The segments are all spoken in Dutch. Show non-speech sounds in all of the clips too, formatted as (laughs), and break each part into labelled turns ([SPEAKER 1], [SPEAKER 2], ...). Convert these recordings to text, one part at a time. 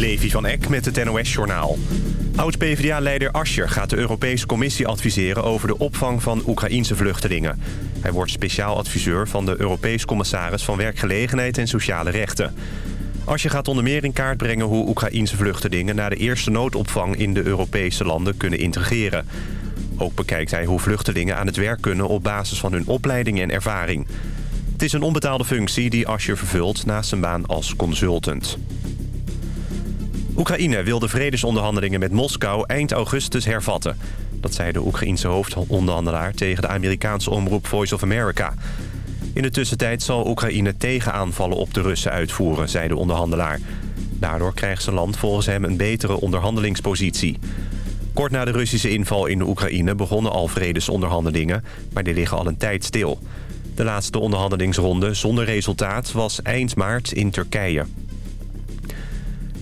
[SPEAKER 1] Levi van Eck met het NOS-journaal. Oud-PVDA-leider Ascher gaat de Europese Commissie adviseren... over de opvang van Oekraïense vluchtelingen. Hij wordt speciaal adviseur van de Europees Commissaris... van Werkgelegenheid en Sociale Rechten. Ascher gaat onder meer in kaart brengen hoe Oekraïense vluchtelingen... naar de eerste noodopvang in de Europese landen kunnen integreren. Ook bekijkt hij hoe vluchtelingen aan het werk kunnen... op basis van hun opleiding en ervaring. Het is een onbetaalde functie die Ascher vervult naast zijn baan als consultant. Oekraïne wil de vredesonderhandelingen met Moskou eind augustus hervatten. Dat zei de Oekraïense hoofdonderhandelaar tegen de Amerikaanse omroep Voice of America. In de tussentijd zal Oekraïne tegenaanvallen op de Russen uitvoeren, zei de onderhandelaar. Daardoor krijgt zijn land volgens hem een betere onderhandelingspositie. Kort na de Russische inval in de Oekraïne begonnen al vredesonderhandelingen... maar die liggen al een tijd stil. De laatste onderhandelingsronde zonder resultaat was eind maart in Turkije.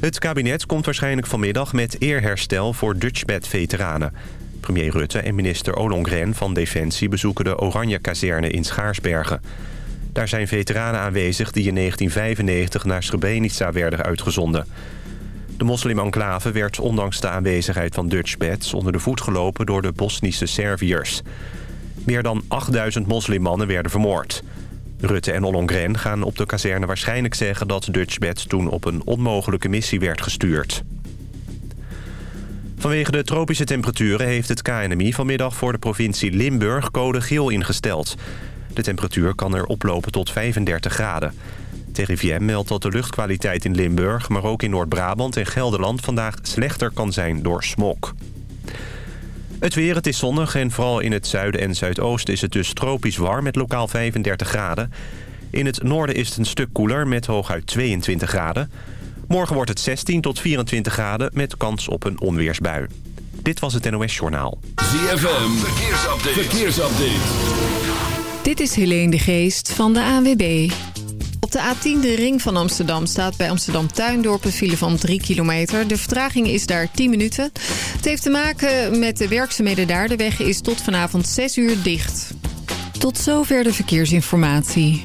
[SPEAKER 1] Het kabinet komt waarschijnlijk vanmiddag met eerherstel voor Dutchbed-veteranen. Premier Rutte en minister Ollongren van Defensie bezoeken de Oranje-kazerne in Schaarsbergen. Daar zijn veteranen aanwezig die in 1995 naar Srebrenica werden uitgezonden. De moslim-enclave werd ondanks de aanwezigheid van Dutchbeds onder de voet gelopen door de Bosnische Serviërs. Meer dan 8000 moslimmannen werden vermoord. Rutte en Ollongren gaan op de kazerne waarschijnlijk zeggen dat Dutchbed toen op een onmogelijke missie werd gestuurd. Vanwege de tropische temperaturen heeft het KNMI vanmiddag voor de provincie Limburg code geel ingesteld. De temperatuur kan er oplopen tot 35 graden. TRIVM meldt dat de luchtkwaliteit in Limburg, maar ook in Noord-Brabant en Gelderland vandaag slechter kan zijn door smog. Het weer, het is zonnig en vooral in het zuiden en zuidoosten is het dus tropisch warm met lokaal 35 graden. In het noorden is het een stuk koeler met hooguit 22 graden. Morgen wordt het 16 tot 24 graden met kans op een onweersbui. Dit was het NOS Journaal.
[SPEAKER 2] ZFM, verkeersupdate. verkeersupdate.
[SPEAKER 3] Dit is Helene de Geest van de ANWB. Op de A10, de ring van Amsterdam, staat bij Amsterdam Tuindorp een file van 3 kilometer. De vertraging is daar 10 minuten. Het heeft te maken met de werkzaamheden daar. De weg is tot vanavond 6 uur dicht. Tot zover de verkeersinformatie.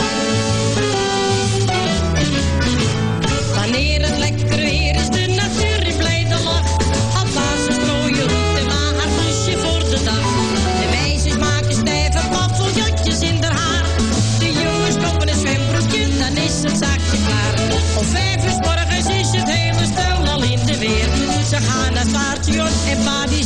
[SPEAKER 4] Station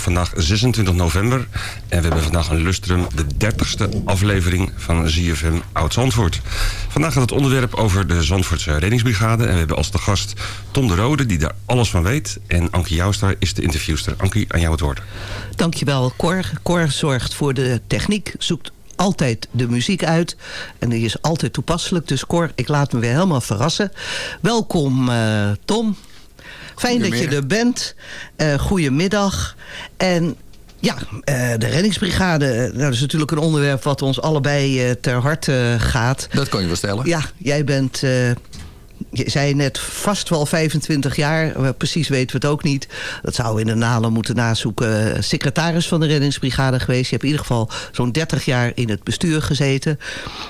[SPEAKER 5] vandaag 26 november. En we hebben vandaag een lustrum, de 30ste aflevering van ZFM Oud-Zandvoort. Vandaag gaat het onderwerp over de Zandvoortse reddingsbrigade. En we hebben als de gast Tom de Rode, die daar alles van weet. En Ankie Joustra is de interviewster. Ankie, aan jou het woord.
[SPEAKER 6] Dankjewel, Cor. Cor zorgt voor de techniek, zoekt altijd de muziek uit. En die is altijd toepasselijk. Dus Cor, ik laat me weer helemaal verrassen. Welkom, eh, Tom. Fijn dat je er bent. Eh goedemiddag. En ja, eh, de reddingsbrigade. eh, Nou, dat is natuurlijk een onderwerp wat ons allebei ter harte gaat.
[SPEAKER 7] Dat kan je wel stellen.
[SPEAKER 6] Ja, jij bent... je zei net vast wel 25 jaar. Precies weten we het ook niet. Dat zou we in de nalen moeten nazoeken. Secretaris van de reddingsbrigade geweest. Je hebt in ieder geval zo'n 30 jaar in het bestuur gezeten.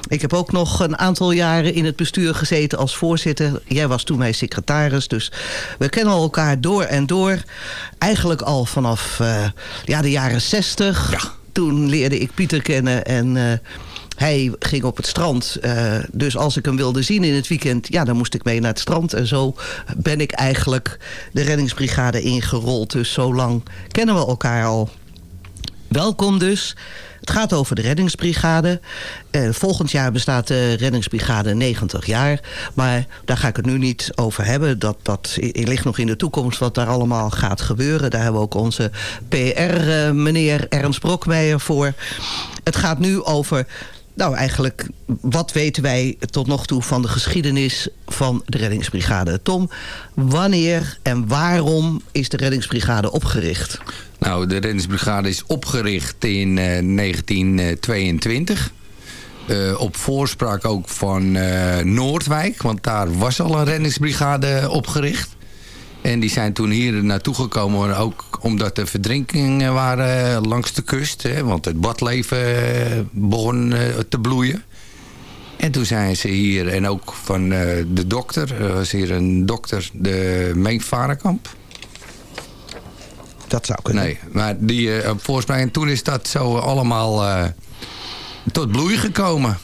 [SPEAKER 6] Ik heb ook nog een aantal jaren in het bestuur gezeten als voorzitter. Jij was toen mijn secretaris. Dus we kennen elkaar door en door. Eigenlijk al vanaf eh, ja, de jaren 60.
[SPEAKER 7] Ja.
[SPEAKER 6] Toen leerde ik Pieter kennen en... eh, hij ging op het strand. eh, dus als ik hem wilde zien in het weekend... ja, dan moest ik mee naar het strand. En zo ben ik eigenlijk de reddingsbrigade ingerold. Dus zo lang kennen we elkaar al. Welkom dus. Het gaat over de reddingsbrigade. Eh, volgend jaar bestaat de reddingsbrigade 90 jaar. Maar daar ga ik het nu niet over hebben. Dat, dat ligt nog in de toekomst wat daar allemaal gaat gebeuren. Daar hebben we ook onze PR-meneer Ernst Brokmeijer voor. Het gaat nu over... Nou, eigenlijk, wat weten wij tot nog toe van de geschiedenis van de reddingsbrigade? Tom, wanneer en waarom is de reddingsbrigade opgericht?
[SPEAKER 7] Nou, de reddingsbrigade is opgericht in eh, 1922. Eh, op voorspraak ook van eh, Noordwijk, want daar was al een reddingsbrigade opgericht. En die zijn toen hier naartoe gekomen, ook omdat er verdrinkingen waren langs de kust. Hè, want het badleven eh, begon eh, te bloeien. En toen zijn ze hier, en ook van eh, de dokter, er was hier een dokter, de Meen Varenkamp.
[SPEAKER 6] Dat zou kunnen.
[SPEAKER 7] Nee, maar die eh, op voorspraak. En toen is dat zo allemaal eh, tot bloei gekomen.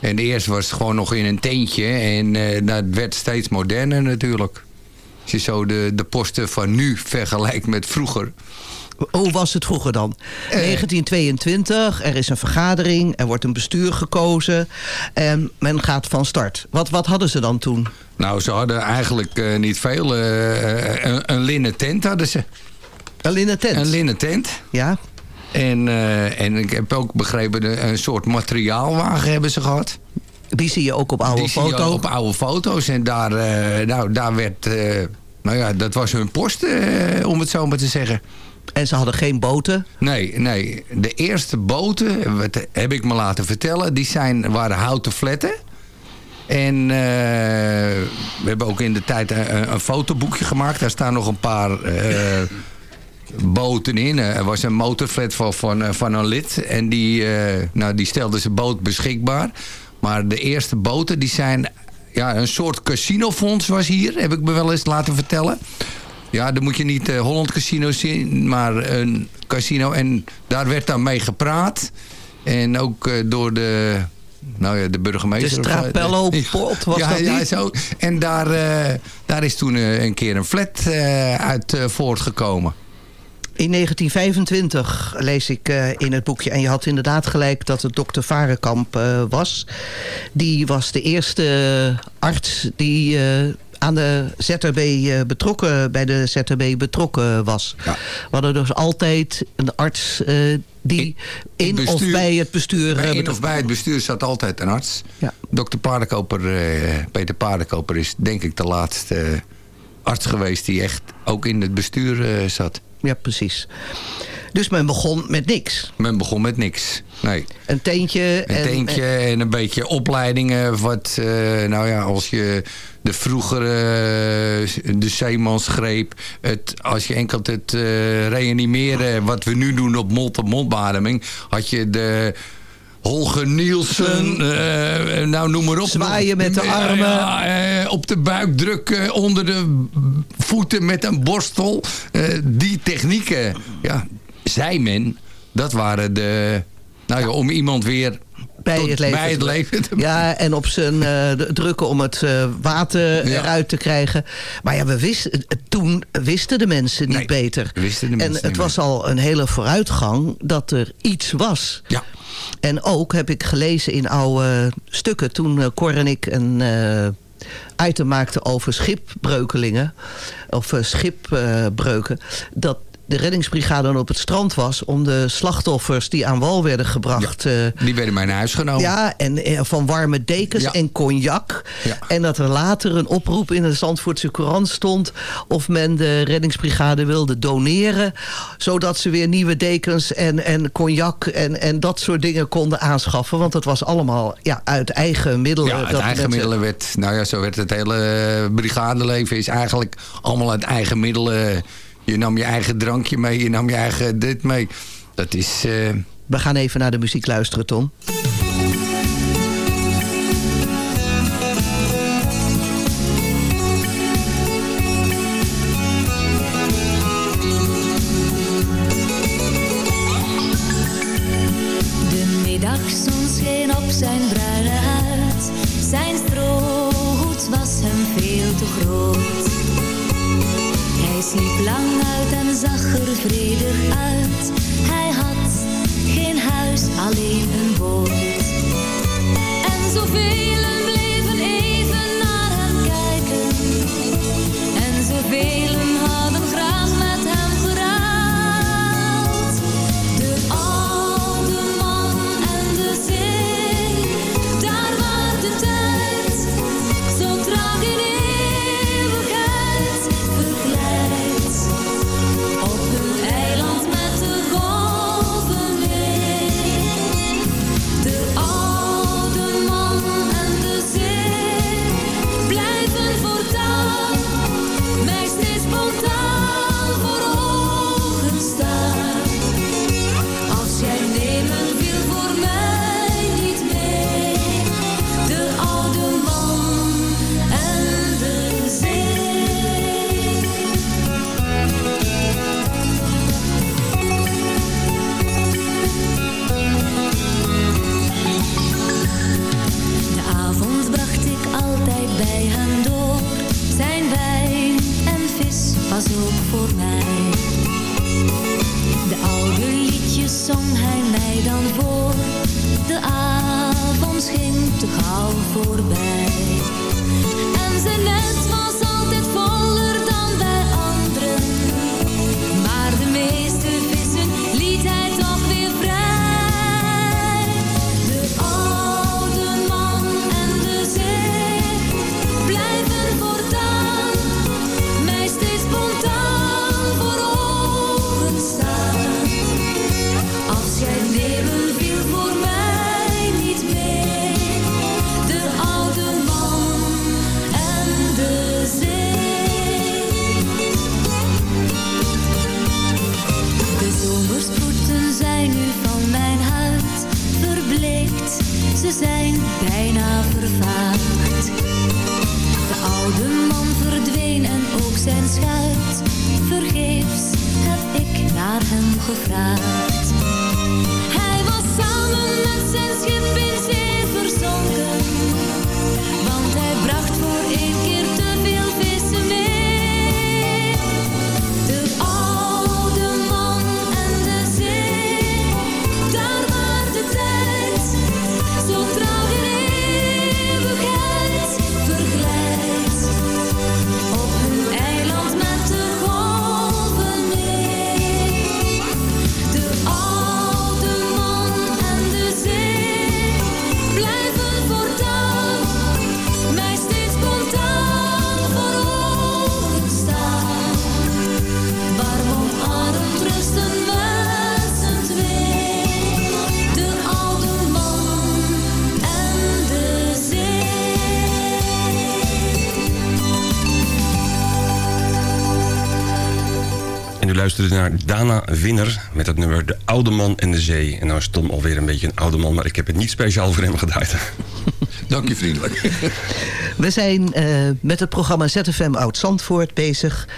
[SPEAKER 7] En eerst was het gewoon nog in een tentje. En eh dat werd steeds moderner natuurlijk. Je zo de, de posten van nu vergelijkt met vroeger.
[SPEAKER 6] Hoe was het vroeger dan?
[SPEAKER 7] Eh.
[SPEAKER 6] 1922, er is een vergadering, er wordt een bestuur gekozen en men gaat van start. Wat, wat hadden ze dan toen?
[SPEAKER 7] Nou, ze hadden eigenlijk eh, niet veel. eh, een, een linnen tent hadden ze.
[SPEAKER 6] Een linnen tent?
[SPEAKER 7] Een linnen tent.
[SPEAKER 6] Ja,
[SPEAKER 7] En, eh, en ik heb ook begrepen, een soort materiaalwagen hebben ze gehad.
[SPEAKER 6] die zie je ook op oude
[SPEAKER 7] Die zie je
[SPEAKER 6] foto.
[SPEAKER 7] op oude foto's. En daar, eh, nou, daar werd... eh, nou ja, dat was hun post, eh, om het zo maar te zeggen.
[SPEAKER 6] En ze hadden geen boten.
[SPEAKER 7] Nee, nee. De eerste boten, wat heb ik me laten vertellen... die zijn, waren houten fletten. En eh, we hebben ook in de tijd een, een fotoboekje gemaakt. Daar staan nog een paar eh, boten in. Er was een motorflat van, van, van een lid. En die, eh, nou, die stelde zijn boot beschikbaar. Maar de eerste boten die zijn... Ja, een soort casinofonds was hier, heb ik me wel eens laten vertellen. Ja, dan moet je niet eh, Holland Casino zien, maar een casino. En daar werd dan mee gepraat. En ook eh, door de, nou ja, de burgemeester.
[SPEAKER 6] De Strapello (laughs) Poort was
[SPEAKER 7] ja,
[SPEAKER 6] dat
[SPEAKER 7] ja,
[SPEAKER 6] niet?
[SPEAKER 7] zo. En daar, eh, daar is toen een keer een flat uit voortgekomen.
[SPEAKER 6] In 1925 lees ik eh, in het boekje, en je had inderdaad gelijk dat het dokter Varenkamp eh, was. Die was de eerste arts die eh, aan de ZRB eh, betrokken, bij de ZRB betrokken was.
[SPEAKER 7] Ja.
[SPEAKER 6] We hadden dus altijd een arts eh, die in, of
[SPEAKER 7] bestuur-
[SPEAKER 6] bij het bestuur...
[SPEAKER 7] Bij
[SPEAKER 6] eh,
[SPEAKER 7] in of bij het bestuur zat altijd een arts.
[SPEAKER 6] Ja.
[SPEAKER 7] Dokter Paardenkoper, eh, Peter Paardenkoper is denk ik de laatste eh, arts geweest die echt ook in het bestuur eh, zat.
[SPEAKER 6] Ja, precies. Dus men begon met niks.
[SPEAKER 7] Men begon met niks. Nee.
[SPEAKER 6] Een teentje.
[SPEAKER 7] Een
[SPEAKER 6] en,
[SPEAKER 7] teentje en een beetje opleidingen. Wat, eh, nou ja, als je de vroegere, eh, de zeemansgreep. Het, als je enkel het eh, reanimeren, wat we nu doen op mond-op-mondbademing. Had je de... Holger Nielsen, eh, nou noem maar op.
[SPEAKER 6] Zwaaien met de
[SPEAKER 7] Ja,
[SPEAKER 6] armen.
[SPEAKER 7] ja, eh, op de buik drukken, onder de voeten met een borstel. Eh, die technieken, ja, zei men, dat waren de... Nou ja, om iemand weer
[SPEAKER 8] bij het leven.
[SPEAKER 7] bij het leven.
[SPEAKER 8] Ja, en op zijn eh, drukken om het eh, water
[SPEAKER 7] Ja.
[SPEAKER 8] eruit te krijgen. Maar ja, we wisten, eh, toen wisten de mensen niet
[SPEAKER 7] Nee,
[SPEAKER 8] beter.
[SPEAKER 7] wisten de
[SPEAKER 8] en
[SPEAKER 7] mensen
[SPEAKER 8] het
[SPEAKER 7] niet
[SPEAKER 8] was al een hele vooruitgang dat er iets was.
[SPEAKER 7] Ja.
[SPEAKER 8] En ook heb ik gelezen in oude stukken... toen eh, Cor en ik een eh, item maakten over schipbreukelingen... of eh, schipbreuken... dat de reddingsbrigade dan op het strand was... om de slachtoffers die aan wal werden gebracht... eh,
[SPEAKER 7] Die werden mij naar huis genomen.
[SPEAKER 8] ja, en eh, van warme dekens
[SPEAKER 7] Ja.
[SPEAKER 8] en cognac.
[SPEAKER 7] Ja.
[SPEAKER 8] En dat er later een oproep in de Zandvoortse Courant stond... of men de reddingsbrigade wilde doneren... zodat ze weer nieuwe dekens en, en cognac en, en dat soort dingen konden aanschaffen. Want het was allemaal ja, uit eigen middelen.
[SPEAKER 7] Ja, uit eigen middelen werd... Nou ja, zo werd het hele brigadeleven is eigenlijk allemaal uit eigen middelen. Je nam je eigen drankje mee, je nam je eigen dit mee. Dat is... eh,
[SPEAKER 8] We gaan even naar de muziek luisteren, Tom.
[SPEAKER 9] Gevraagd.
[SPEAKER 5] Luisterde naar Dana Winner met het nummer De Oude Man en de Zee. En nou is Tom alweer een beetje een oude man, maar ik heb het niet speciaal voor hem gedraaid. (laughs)
[SPEAKER 7] Dank je vriendelijk. (laughs)
[SPEAKER 8] We zijn eh, met het programma ZFM Oud-Zandvoort bezig.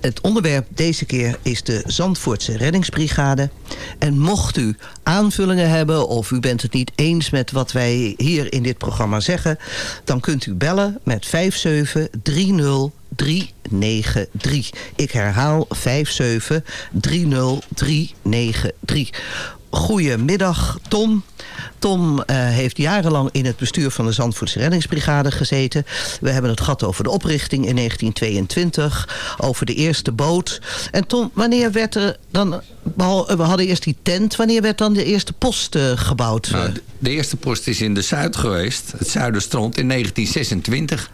[SPEAKER 6] Het onderwerp deze keer is de Zandvoortse reddingsbrigade. En mocht u aanvullingen hebben of u bent het niet eens met wat wij hier in dit programma zeggen... dan kunt u bellen met 5730 393. Ik herhaal 5730393. Goedemiddag, Tom. Tom eh, heeft jarenlang in het bestuur van de Zandvoortse reddingsbrigade gezeten. We hebben het gehad over de oprichting in 1922. Over de eerste boot. En Tom, wanneer werd er dan... We hadden eerst die tent. Wanneer werd dan de eerste post eh, gebouwd?
[SPEAKER 7] Nou, de, eerste post is in de Zuid geweest. Het Zuiderstrand in 1926.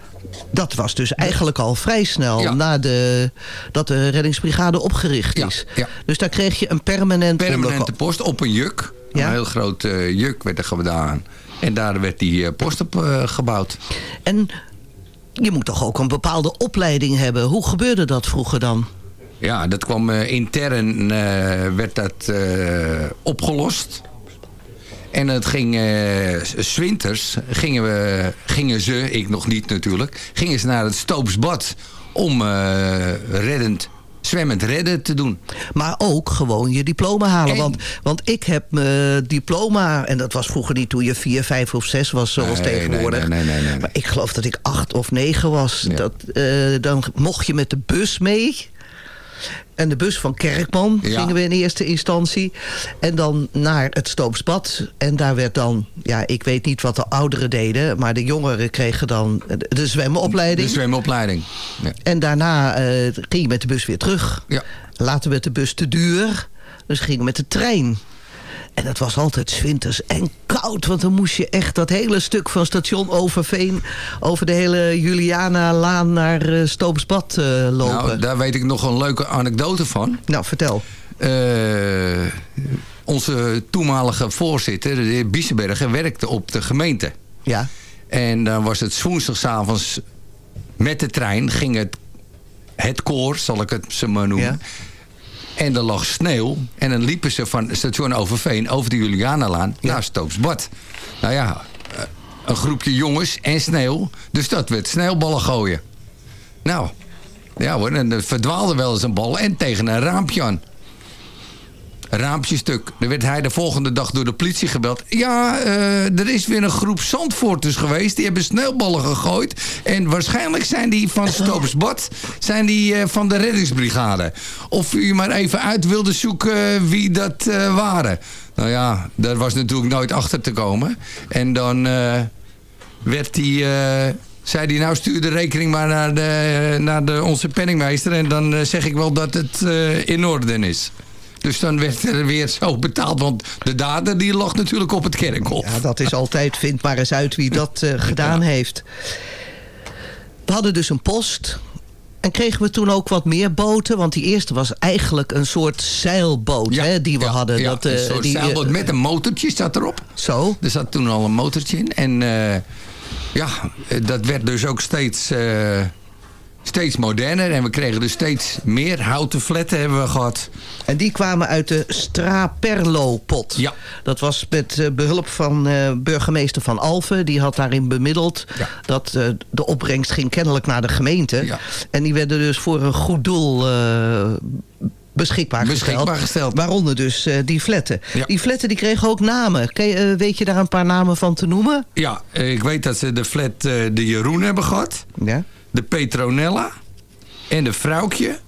[SPEAKER 6] Dat was dus eigenlijk al vrij snel na de, dat de reddingsbrigade opgericht is.
[SPEAKER 7] Ja, ja.
[SPEAKER 6] Dus daar kreeg je een permanent
[SPEAKER 7] Permanente post op een juk. Een heel groot eh, juk werd er gedaan. En daar werd die eh, post op eh, gebouwd.
[SPEAKER 6] En je moet toch ook een bepaalde opleiding hebben. Hoe gebeurde dat vroeger dan?
[SPEAKER 7] Ja, dat kwam eh, intern eh, werd dat eh, opgelost. En het ging, eh, s winters gingen, we, gingen ze, ik nog niet natuurlijk, gingen ze naar het Stoopsbad om reddend, zwemmend redden te doen.
[SPEAKER 6] Maar ook gewoon je diploma halen.
[SPEAKER 7] En-
[SPEAKER 6] Want, want ik heb mijn diploma... en dat was vroeger niet toen je vier, vijf of zes was zoals
[SPEAKER 7] Nee,
[SPEAKER 6] tegenwoordig.
[SPEAKER 7] nee, nee.
[SPEAKER 6] Maar ik geloof dat ik acht of negen was.
[SPEAKER 7] Ja.
[SPEAKER 6] Dat, dan mocht je met de bus mee... En de bus van Kerkman
[SPEAKER 7] Ja.
[SPEAKER 6] gingen we in eerste instantie. En dan naar het Stoopsbad. En daar werd dan, ja, ik weet niet wat de ouderen deden... maar de jongeren kregen dan de, de zwemopleiding.
[SPEAKER 7] De zwemopleiding. Ja.
[SPEAKER 6] En daarna eh, ging je met de bus weer terug.
[SPEAKER 7] Ja.
[SPEAKER 6] Later werd de bus te duur. Dus gingen we met de trein. En het was altijd 's winters en koud. Want dan moest je echt dat hele stuk van station Overveen... over de hele Juliana-laan naar eh, Stoopsbad eh, lopen.
[SPEAKER 7] Nou, daar weet ik nog een leuke anekdote van.
[SPEAKER 6] Nou, vertel.
[SPEAKER 7] Eh, onze toenmalige voorzitter, de heer Biesenberger, werkte op de gemeente.
[SPEAKER 6] Ja.
[SPEAKER 7] En dan was het woensdagavonds met de trein, ging het, het koor, zal ik het ze maar noemen.
[SPEAKER 6] Ja.
[SPEAKER 7] En er lag sneeuw. En dan liepen ze van station Overveen over de Julianalaan naar Stoopsbad. Nou ja, eh, een groepje jongens en sneeuw. Dus dat werd sneeuwballen gooien. Nou, ja hoor, en er verdwaalde wel eens een bal en tegen een raampje aan. Raampje stuk. Dan werd hij de volgende dag door de politie gebeld. Ja, eh, er is weer een groep Zandvoorters geweest. Die hebben sneeuwballen gegooid. En waarschijnlijk zijn die van Stoopsbad. Zijn die eh, van de reddingsbrigade. Of u maar even uit wilde zoeken eh, wie dat waren. Nou ja, daar was natuurlijk nooit achter te komen. En dan werd die... zei hij, nou stuur de rekening maar naar, de, naar de, onze penningmeester... en dan zeg ik wel dat het in orde is. Dus dan werd er weer zo betaald, want de dader die lag natuurlijk op het kerkhof.
[SPEAKER 6] Ja, dat is altijd, vind maar eens uit wie dat eh, gedaan heeft. We hadden dus een post. En kregen we toen ook wat meer boten? Want die eerste was eigenlijk een soort zeilboot hè, die we
[SPEAKER 7] ja,
[SPEAKER 6] hadden.
[SPEAKER 7] ja,
[SPEAKER 6] dat,
[SPEAKER 7] een soort
[SPEAKER 6] die, eh,
[SPEAKER 7] zeilboot met een motortje zat erop.
[SPEAKER 6] Zo?
[SPEAKER 7] Er zat toen al een motortje in. En ja, dat werd dus ook steeds, steeds moderner. En we kregen dus steeds meer houten fletten hebben we gehad.
[SPEAKER 6] En die kwamen uit de Straperlo-pot.
[SPEAKER 7] Ja.
[SPEAKER 6] Dat was met eh, behulp van eh, burgemeester Van Alphen. Die had daarin bemiddeld.
[SPEAKER 7] Ja.
[SPEAKER 6] Dat eh, de opbrengst ging kennelijk naar de gemeente.
[SPEAKER 7] Ja.
[SPEAKER 6] En die werden dus voor een goed doel... Beschikbaar,
[SPEAKER 7] Beschikbaar
[SPEAKER 6] gesteld.
[SPEAKER 7] gesteld.
[SPEAKER 6] Waaronder dus die fletten.
[SPEAKER 7] Ja.
[SPEAKER 6] Die fletten die kregen ook namen. Ken weet je daar een paar namen van te noemen?
[SPEAKER 7] Ja, ik weet dat ze de flat de Jeroen hebben gehad.
[SPEAKER 6] Ja.
[SPEAKER 7] De Petronella en de Vrouwtje.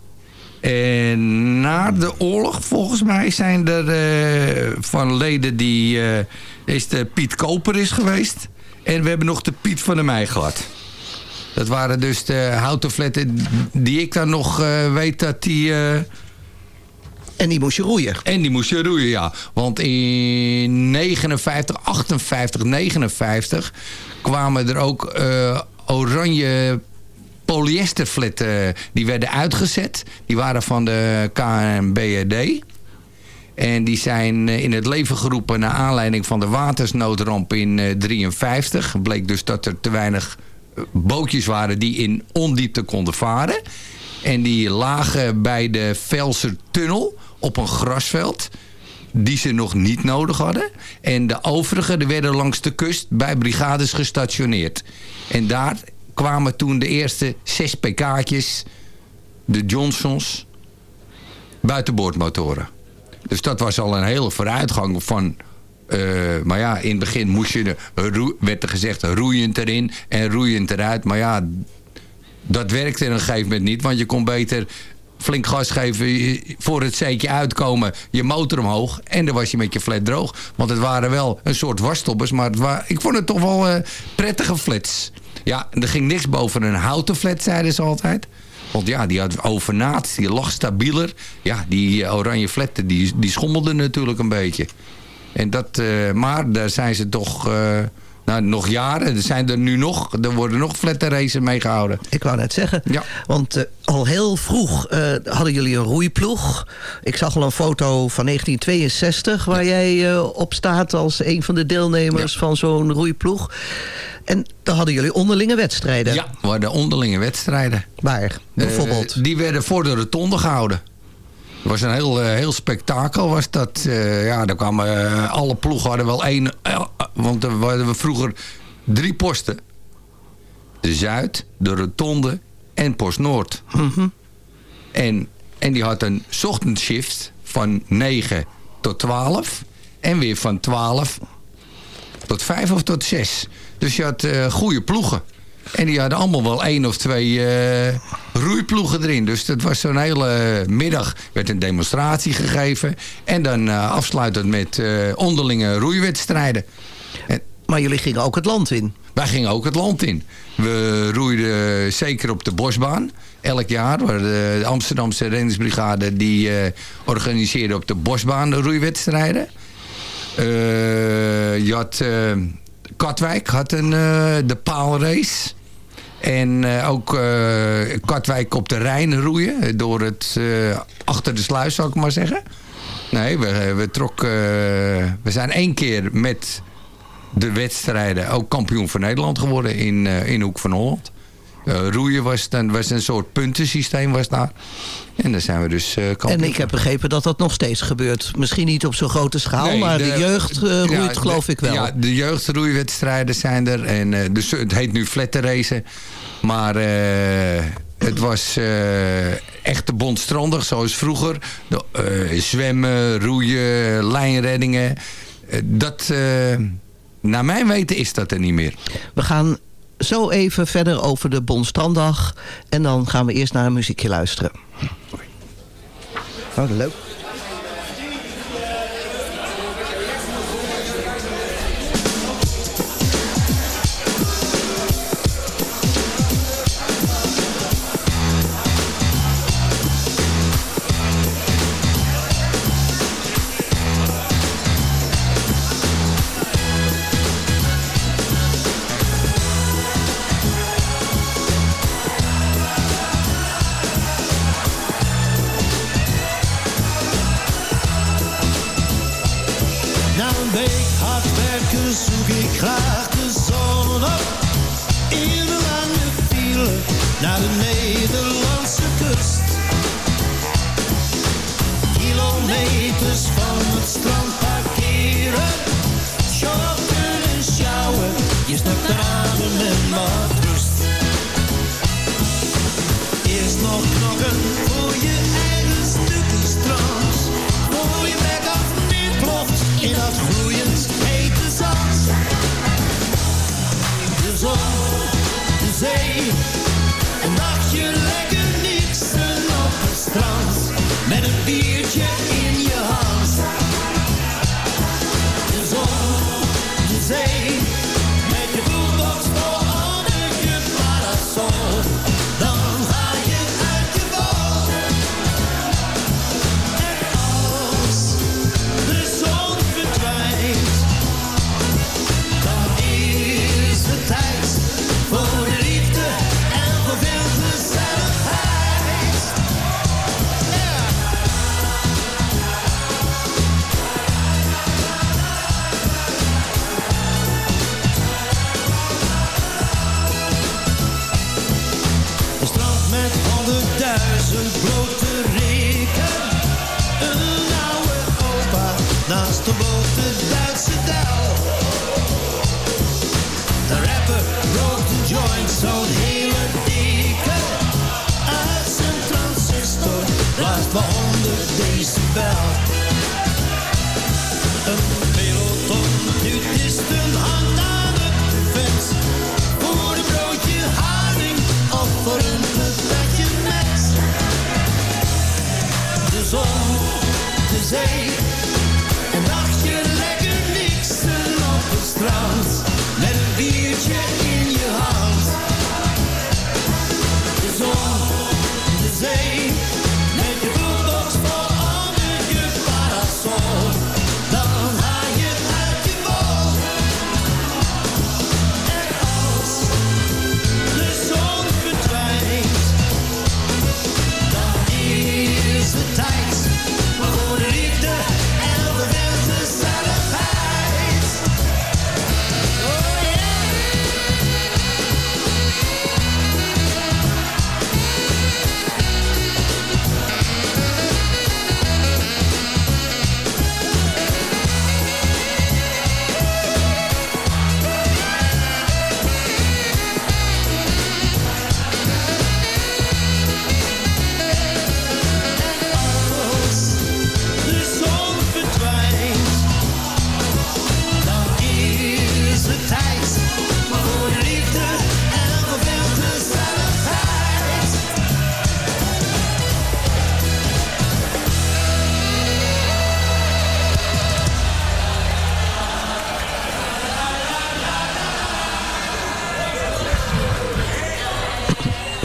[SPEAKER 7] En na de oorlog, volgens mij, zijn er eh, van leden die... eh, is de Piet Koper is geweest. En we hebben nog de Piet van der Meij gehad. Dat waren dus de houten fletten die ik dan nog eh, weet dat die...
[SPEAKER 6] En die moest je roeien.
[SPEAKER 7] en die moest je roeien, ja. Want in 59, 58, 59 kwamen er ook oranje polyesterfletten. Die werden uitgezet. Die waren van de KNBRD. En die zijn eh, in het leven geroepen naar aanleiding van de watersnoodramp in eh 53. Bleek dus dat er te weinig eh, bootjes waren die in ondiepte konden varen. En die lagen bij de Velsertunnel op een grasveld. Die ze nog niet nodig hadden. En de overige werden langs de kust bij brigades gestationeerd. En daar kwamen toen de eerste zes pk'tjes de Johnsons, buitenboordmotoren. Dus dat was al een hele vooruitgang van... eh, maar ja, in het begin moest je, werd er gezegd roeiend erin en roeiend eruit. Maar ja, dat werkte op een gegeven moment niet. Want je kon beter flink gas geven, voor het zeetje uitkomen, je motor omhoog. En dan was je met je flat droog. Want het waren wel een soort wasstoppers. Maar ik vond het toch wel prettige flats. Ja, er ging niks boven een houten flat, zeiden ze altijd. Want ja, die had overnaat, die lag stabieler. Ja, die eh, oranje flatten, die, die schommelden natuurlijk een beetje. En dat, eh, maar daar zijn ze toch eh, nou, nog jaren. Er zijn er nu nog. Er worden nog flatten races mee gehouden.
[SPEAKER 10] Ik wou net zeggen. Want eh, al heel vroeg eh, hadden jullie een roeiploeg. Ik zag al een foto van 1962 waar jij eh, op staat als een van de deelnemers van zo'n roeiploeg. En dan hadden jullie onderlinge wedstrijden.
[SPEAKER 7] Ja, we hadden onderlinge wedstrijden.
[SPEAKER 10] Waar? Bijvoorbeeld?
[SPEAKER 7] Die werden voor de rotonde gehouden. Het was een heel, heel spektakel. Was dat, ja, daar kwamen alle ploegen hadden wel één. Want er hadden we vroeger drie posten. De Zuid, de Rotonde en Post Noord. En, en die had een ochtendshift van 9 tot 12. En weer van 12 tot 5 of tot 6. Dus je had eh goede ploegen. En die hadden allemaal wel één of twee eh, roeiploegen erin. Dus dat was zo'n hele middag. werd een demonstratie gegeven. En dan eh, afsluitend met onderlinge roeiwedstrijden.
[SPEAKER 10] Maar jullie gingen ook het land in?
[SPEAKER 7] Wij gingen ook het land in. We roeiden zeker op de bosbaan. Elk jaar. De Amsterdamse rennersbrigade die eh, organiseerde op de bosbaan de roeiwedstrijden. Eh, je had... eh, Katwijk had een, de paalrace. En ook Katwijk op de Rijn roeien. Door het, achter de sluis, zou ik maar zeggen. Nee, we, we trokken... we zijn één keer met de wedstrijden ook kampioen van Nederland geworden in, eh, in Hoek van Holland. Eh, roeien was, dan, was een soort puntensysteem was daar. En daar zijn we dus eh kampioen.
[SPEAKER 10] En ik heb begrepen dat dat nog steeds gebeurt. Misschien niet op zo'n grote schaal,
[SPEAKER 7] Nee,
[SPEAKER 10] maar de, jeugd roeit
[SPEAKER 7] ja,
[SPEAKER 10] geloof
[SPEAKER 7] de-
[SPEAKER 10] ik wel.
[SPEAKER 7] Ja, de jeugdroeiwedstrijden zijn er. En, dus het heet nu flatterracen. Maar het was echt te bondstrandig zoals vroeger. De, zwemmen, roeien, lijnreddingen. Dat, naar mijn weten is dat er niet meer.
[SPEAKER 10] We gaan zo even verder over de Bonstranddag. En dan gaan we eerst naar een muziekje luisteren. Oh, leuk.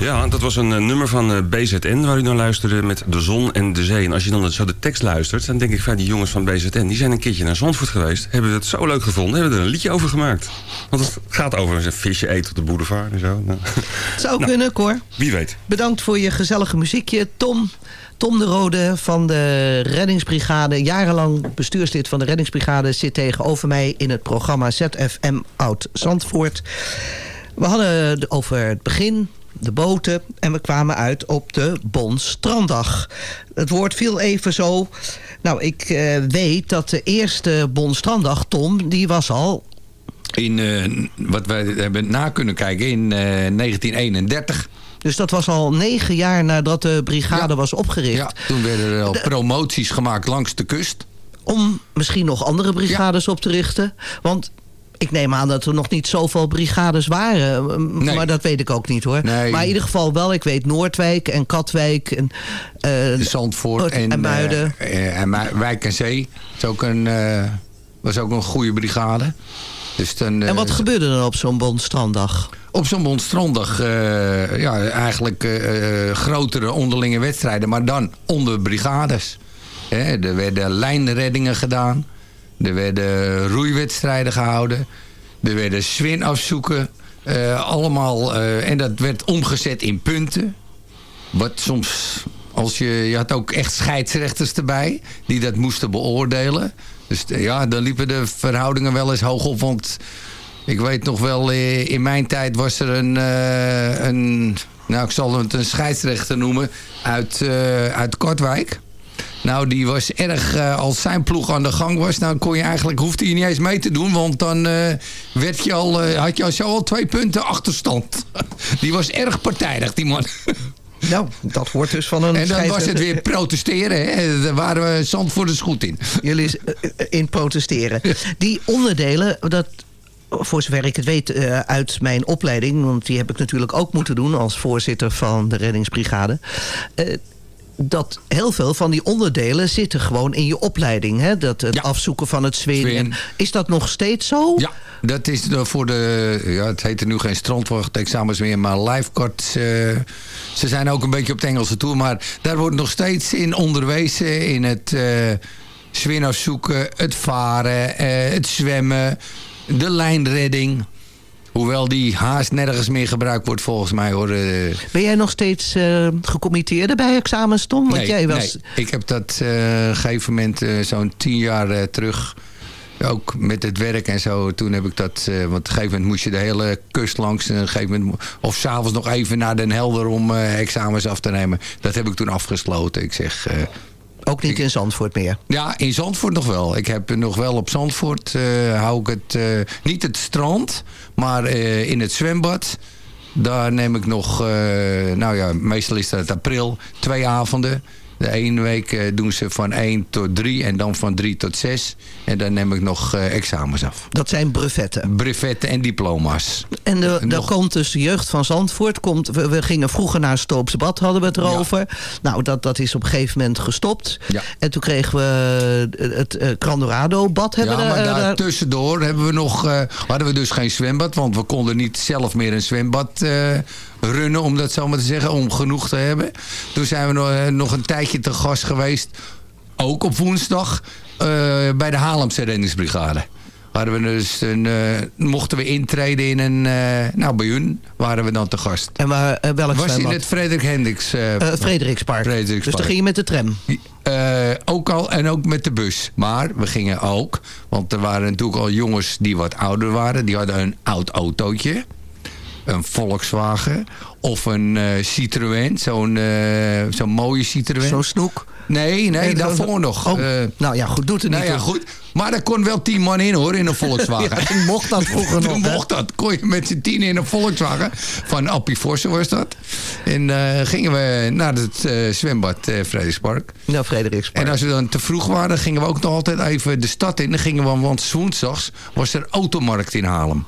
[SPEAKER 11] Ja,
[SPEAKER 5] dat was een eh, nummer van eh, BZN waar u naar luisterde met de zon en de zee. En als je dan zo de tekst luistert, dan denk ik van die jongens van BZN... die zijn een keertje naar Zandvoort geweest, hebben het zo leuk gevonden... hebben er een liedje over gemaakt. Want het gaat over een visje eten op de boulevard en zo. Nou, (laughs)
[SPEAKER 6] Zou kunnen, Cor.
[SPEAKER 5] wie weet.
[SPEAKER 6] Bedankt voor je gezellige muziekje. Tom, Tom de Rode van de Reddingsbrigade. Jarenlang bestuurslid van de Reddingsbrigade. Zit tegenover mij in het programma ZFM Oud Zandvoort. We hadden het over het begin, de boten. En we kwamen uit op de Bonstranddag. Het woord viel even zo. Nou, ik eh, weet dat de eerste Bonstranddag, Tom, die was al
[SPEAKER 7] In, eh, wat wij hebben na kunnen kijken in eh, 1931.
[SPEAKER 6] Dus dat was al negen jaar nadat de brigade was opgericht.
[SPEAKER 7] Ja, toen werden er al promoties gemaakt langs de kust.
[SPEAKER 6] Om misschien nog andere brigades op te richten. Want ik neem aan dat er nog niet zoveel brigades waren.
[SPEAKER 7] Nee.
[SPEAKER 6] Maar dat weet ik ook niet hoor.
[SPEAKER 7] Nee.
[SPEAKER 6] Maar in ieder geval wel, ik weet Noordwijk en Katwijk. En, eh,
[SPEAKER 7] Zandvoort en,
[SPEAKER 6] en Muiden.
[SPEAKER 7] eh, eh, en Wijk en Zee. Is ook een, eh, was ook een goede brigade. Dus dan,
[SPEAKER 6] en wat gebeurde er op zo'n Bonstranddag?
[SPEAKER 7] Op zo'n Bondstrondag, eh ja, eigenlijk grotere onderlinge wedstrijden, maar dan onder brigades. Hè, er werden lijnreddingen gedaan. Er werden roeiwedstrijden gehouden. Er werden swinafzoeken. eh allemaal, eh, en dat werd omgezet in punten. Wat soms, als je, je had ook echt scheidsrechters erbij die dat moesten beoordelen. Dus eh, ja, dan liepen de verhoudingen wel eens hoog op. Want ik weet nog wel, in mijn tijd was er een, een nou ik zal het een scheidsrechter noemen, uit, uit Kortwijk. Nou, die was erg, eh, als zijn ploeg aan de gang was, nou kon je eigenlijk, hoefde je niet eens mee te doen. Want dan eh, werd je al, eh, had je al zo al twee punten achterstand. (laughs) Die was erg partijdig, die man. (laughs)
[SPEAKER 6] Nou, dat hoort dus van een
[SPEAKER 7] En dan was het weer protesteren. Hè? Daar waren we Zandvoorters goed in. (laughs)
[SPEAKER 6] Jullie eh, eh, in protesteren. Die onderdelen, dat, voor zover ik het weet uit mijn opleiding... want die heb ik natuurlijk ook moeten doen als voorzitter van de reddingsbrigade... eh, dat heel veel van die onderdelen zitten gewoon in je opleiding. Hè? Dat het afzoeken van het zwin.
[SPEAKER 7] Zwin.
[SPEAKER 6] En Is dat nog steeds zo?
[SPEAKER 7] Ja, dat is de- voor de... Ja, het heet er nu geen strandwachtexamens meer, maar lifeguards. eh, ze zijn ook een beetje op het Engelse toe. Maar daar wordt nog steeds in onderwezen. In het eh zwin afzoeken, het varen, eh, het zwemmen, de lijnredding. Hoewel die haast nergens meer gebruikt wordt volgens mij hoor. eh.
[SPEAKER 6] Ben jij nog steeds eh gecommitteerde bij examens, Tom? Want
[SPEAKER 7] nee,
[SPEAKER 6] jij was...
[SPEAKER 7] nee, ik heb dat eh, op een gegeven moment eh, zo'n tien jaar eh, terug... Ook met het werk en zo. Toen heb ik dat... eh, want op een gegeven moment moest je de hele kust langs. Een gegeven moment, mo- of s'avonds nog even naar Den Helder om eh, examens af te nemen. Dat heb ik toen afgesloten. Ik zeg...
[SPEAKER 6] Ook niet in Zandvoort meer?
[SPEAKER 7] ja, in Zandvoort nog wel. Ik heb nog wel op Zandvoort... eh, hou ik het... eh, niet het strand, maar eh, in het zwembad... Daar neem ik nog, nou ja, meestal is dat april, twee avonden. De ene week eh, doen ze van 1 tot 3 en dan van 3 tot 6. En dan neem ik nog eh, examens af.
[SPEAKER 6] Dat zijn brevetten.
[SPEAKER 7] Brevetten en diploma's.
[SPEAKER 6] En de, daar komt dus de jeugd van Zandvoort. Komt, we, we gingen vroeger naar Stoopse Bad, hadden we het erover. Nou, dat, dat is op een gegeven moment gestopt.
[SPEAKER 7] Ja.
[SPEAKER 6] En toen kregen we het eh Grandorado bad. Hebben
[SPEAKER 7] ja, maar
[SPEAKER 6] eh,
[SPEAKER 7] daar
[SPEAKER 6] daar-
[SPEAKER 7] tussendoor hebben we nog, hadden we dus geen zwembad. Want we konden niet zelf meer een zwembad runnen, om dat zo maar te zeggen. Om genoeg te hebben. Toen zijn we nog, eh, een tijdje te gast geweest. Ook op woensdag. eh, bij de Haarlemse reddingsbrigade. Hadden we dus een, eh, mochten we intreden in een... nou, bij hun waren we dan te gast.
[SPEAKER 6] en waar, eh, welk
[SPEAKER 7] Was in het Frederik Hendricks...
[SPEAKER 6] Frederikspark.
[SPEAKER 7] Frederikspark.
[SPEAKER 6] Dus dan ging je met de tram.
[SPEAKER 7] ook al en ook met de bus. Maar we gingen ook, want er waren natuurlijk al jongens die wat ouder waren. Die hadden een oud autootje. Een Volkswagen. Of een eh, Citroën. Zo'n eh, zo'n mooie Citroën.
[SPEAKER 6] Zo'n snoek.
[SPEAKER 7] Nee, nee,
[SPEAKER 6] Nee,
[SPEAKER 7] daarvoor
[SPEAKER 6] dat-
[SPEAKER 7] nog.
[SPEAKER 6] Oh,
[SPEAKER 7] Eh,
[SPEAKER 6] nou ja, goed, doet het
[SPEAKER 7] nou
[SPEAKER 6] niet.
[SPEAKER 7] ja,
[SPEAKER 6] toe.
[SPEAKER 7] goed. Maar daar kon wel tien man in hoor, in een (laughs) Volkswagen.
[SPEAKER 6] Ja, toen mocht dat vroeger (laughs) nog.
[SPEAKER 7] mocht dat. Kon je met z'n tien in een Volkswagen. Van Appie Forse was dat. En gingen we naar het zwembad Frederikspark.
[SPEAKER 6] Ja, Frederikspark.
[SPEAKER 7] En als we dan te vroeg waren, gingen we ook nog altijd even de stad in. Dan gingen we, want woensdags was er automarkt in Haarlem.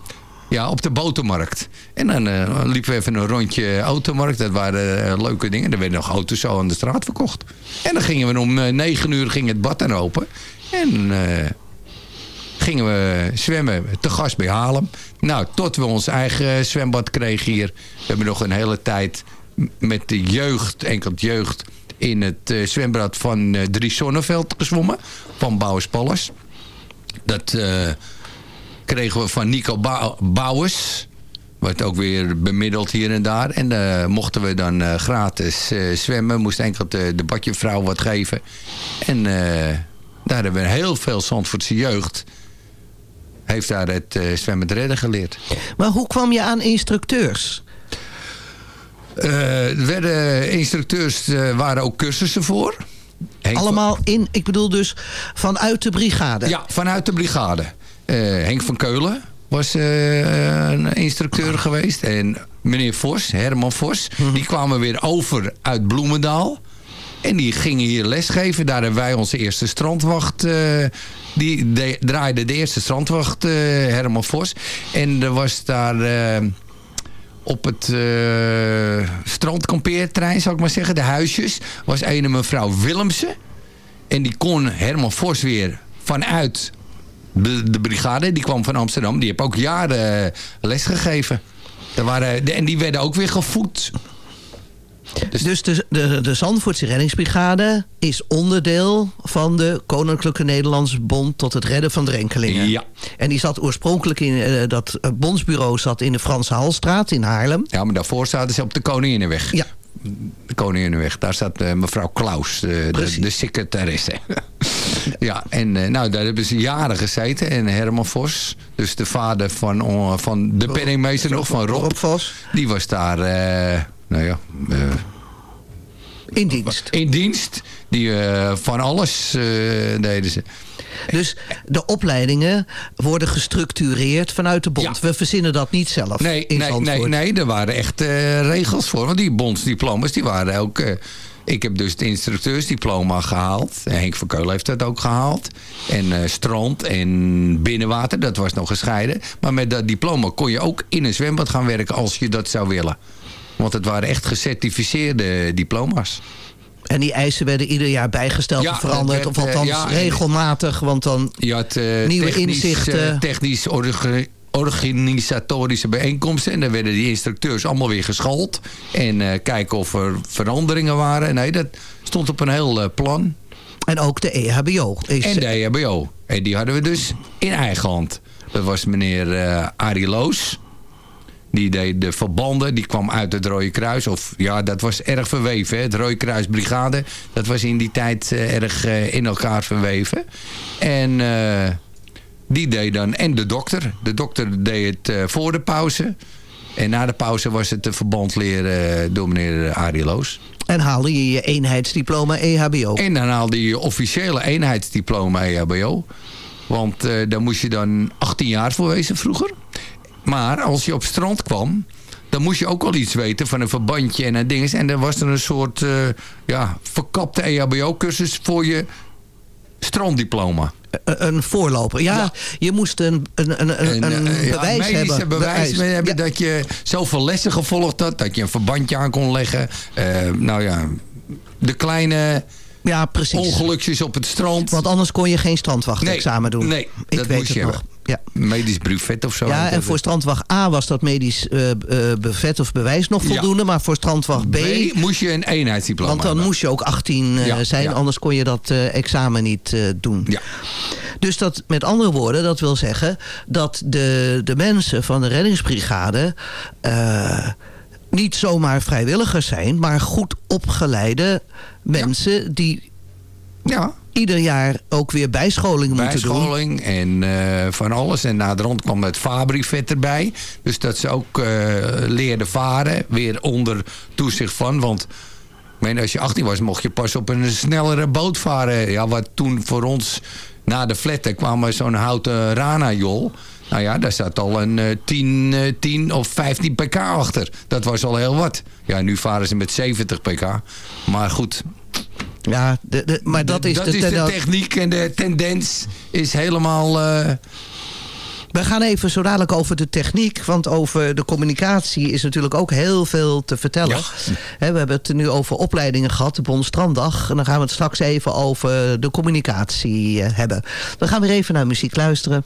[SPEAKER 7] Ja, op de botermarkt. En dan eh, liepen we even een rondje automarkt. Dat waren eh, leuke dingen. Er werden nog auto's zo aan de straat verkocht. En dan gingen we om eh, negen uur ging het bad dan open. En gingen we zwemmen te gast bij Haarlem. Nou, tot we ons eigen zwembad kregen hier. We hebben nog een hele tijd met de jeugd, enkel jeugd... in het zwembad van Drie Zonneveld gezwommen. Van Bouwers Pallas. Dat kregen we van Nico Bou- Bouwers. Wordt ook weer bemiddeld hier en daar. En eh, mochten we dan eh, gratis eh, zwemmen. Moest enkel de, de badjevrouw wat geven. En daar hebben we heel veel Zandvoortse jeugd... heeft daar het zwemmen te redden geleerd.
[SPEAKER 6] Maar hoe kwam je aan instructeurs?
[SPEAKER 7] Werden instructeurs, waren ook cursussen voor. Henk
[SPEAKER 6] Allemaal in, ik bedoel dus vanuit de brigade.
[SPEAKER 7] Ja, vanuit de brigade. Eh, Henk van Keulen was eh, een instructeur geweest. En meneer Vos, Herman Vos, die kwamen weer over uit Bloemendaal. En die gingen hier lesgeven. Daar hebben wij onze eerste strandwacht... eh, die de- draaide de eerste strandwacht, Herman Vos. En er was daar... op het strandkampeerterrein, zou ik maar zeggen, de huisjes, was een mevrouw Willemsen. En die kon Herman Vos weer vanuit de, de brigade, die kwam van Amsterdam, die heeft ook jaren eh, les gegeven. Er waren, de- en die werden ook weer gevoed.
[SPEAKER 6] Dus de, de, de Zandvoortse reddingsbrigade is onderdeel van de Koninklijke Nederlandse Bond tot het redden van drenkelingen.
[SPEAKER 7] Ja.
[SPEAKER 6] En die zat oorspronkelijk in, eh, dat eh, bondsbureau zat in de Franse Halstraat in Haarlem.
[SPEAKER 7] Ja, maar daarvoor zaten ze op de Koninginnenweg.
[SPEAKER 6] Ja.
[SPEAKER 7] De Koninginnenweg. Daar eh, mevrouw Klaus, de, de secretaresse. (laughs) ja, en eh, nou, daar hebben ze jaren gezeten. En Herman Vos, dus de vader van, on- van de penningmeester nog, van Rob.
[SPEAKER 6] Rob Vos.
[SPEAKER 7] Die was daar, eh, nou ja... eh,
[SPEAKER 6] In dienst.
[SPEAKER 7] in dienst. Die eh, van alles eh, deden ze.
[SPEAKER 6] Dus de opleidingen worden gestructureerd vanuit de bond. We verzinnen dat niet zelf
[SPEAKER 7] Nee,
[SPEAKER 6] in
[SPEAKER 7] nee, nee, nee, er waren echt eh, regels voor. Want die bondsdiploma's, die waren ook... eh, ik heb dus het instructeursdiploma gehaald. Henk van Keulen heeft dat ook gehaald. En eh, strand en binnenwater, dat was nog gescheiden. Maar met dat diploma kon je ook in een zwembad gaan werken als je dat zou willen. Want het waren echt gecertificeerde diploma's.
[SPEAKER 6] En die eisen werden ieder jaar bijgesteld
[SPEAKER 7] Ja,
[SPEAKER 6] of veranderd.
[SPEAKER 7] werd,
[SPEAKER 6] of
[SPEAKER 7] eh,
[SPEAKER 6] althans
[SPEAKER 7] ja, en-
[SPEAKER 6] regelmatig. Want dan
[SPEAKER 7] Je had eh,
[SPEAKER 6] Nieuwe
[SPEAKER 7] technisch,
[SPEAKER 6] inzichten.
[SPEAKER 7] eh, technisch organisatorische bijeenkomsten. En dan werden die instructeurs allemaal weer geschoold. En eh, kijken of er veranderingen waren. Nee, dat stond op een heel eh, plan.
[SPEAKER 6] En ook de EHBO. Is,
[SPEAKER 7] En de EHBO. En die hadden we dus in eigen hand. Dat was meneer eh Arie Loos. Die deed de verbanden. Die kwam uit het Rode Kruis. Of ja, dat was erg verweven. Hè? Het Rode Kruis Brigade. Dat was in die tijd erg in elkaar verweven. En die deed dan... En de dokter. De dokter deed het eh, voor de pauze. En na de pauze was het de verbandleer eh, door meneer Arie Loos.
[SPEAKER 6] En haalde je je eenheidsdiploma EHBO.
[SPEAKER 7] En dan haalde je je officiële eenheidsdiploma EHBO. Want eh, daar moest je dan 18 jaar voor wezen vroeger. Maar als je op strand kwam, dan moest je ook al iets weten van een verbandje en een ding. En er was er een soort ja, verkapte EHBO-cursus voor je stranddiploma.
[SPEAKER 8] Een- Een voorloper. Ja, je moest een, een, een, een,
[SPEAKER 7] eh, ja,
[SPEAKER 8] bewijs
[SPEAKER 7] medische
[SPEAKER 8] hebben.
[SPEAKER 7] bewijs
[SPEAKER 8] Bewijs.
[SPEAKER 7] hebben dat je zoveel lessen gevolgd had. Dat je een verbandje aan kon leggen. Eh, nou ja, de kleine
[SPEAKER 8] Ja, precies.
[SPEAKER 7] ongelukjes op het strand.
[SPEAKER 8] Want anders kon je geen strandwachtexamen doen.
[SPEAKER 7] Nee,
[SPEAKER 8] Ik
[SPEAKER 7] dat
[SPEAKER 8] weet
[SPEAKER 7] moest
[SPEAKER 8] het
[SPEAKER 7] je
[SPEAKER 8] nog. Ja.
[SPEAKER 7] Medisch brevet of zo.
[SPEAKER 8] Ja, en voor strandwacht A was dat medisch bevet of bewijs nog
[SPEAKER 7] Ja.
[SPEAKER 8] voldoende. Maar voor strandwacht B...
[SPEAKER 7] B moest je een eenheidsdiploma
[SPEAKER 8] want dan
[SPEAKER 7] hebben.
[SPEAKER 8] moest je ook 18 eh,
[SPEAKER 7] Ja,
[SPEAKER 8] zijn,
[SPEAKER 7] ja.
[SPEAKER 8] anders kon je dat examen niet doen.
[SPEAKER 7] Ja.
[SPEAKER 8] Dus dat, met andere woorden, dat wil zeggen dat de, de mensen van de reddingsbrigade niet zomaar vrijwilligers zijn, maar goed opgeleide mensen die
[SPEAKER 7] Ja,
[SPEAKER 8] ieder jaar ook weer bijscholing moeten doen.
[SPEAKER 7] bijscholing en eh, van alles. En na de rand kwam het Fabri-vet erbij. Dus dat ze ook eh, leerden varen. Weer onder toezicht van. Want ik meen, als je 18 was, mocht je pas op een snellere boot varen. Ja, wat toen voor ons na de fletten kwam zo'n houten Rana-jol. Nou ja, daar zat al een eh 10, eh, 10 of 15 pk achter. Dat was al heel wat. Ja, nu varen ze met 70 pk. Maar goed,
[SPEAKER 8] Ja, de, de, maar dat is,
[SPEAKER 7] dat
[SPEAKER 8] de,
[SPEAKER 7] is de techniek en de tendens is helemaal... eh,
[SPEAKER 8] We gaan even zo dadelijk over de techniek. Want over de communicatie is natuurlijk ook heel veel te vertellen. We hebben het nu over opleidingen gehad, de Bonstranddag. En dan gaan we het straks even over de communicatie eh, hebben. We gaan weer even naar muziek luisteren.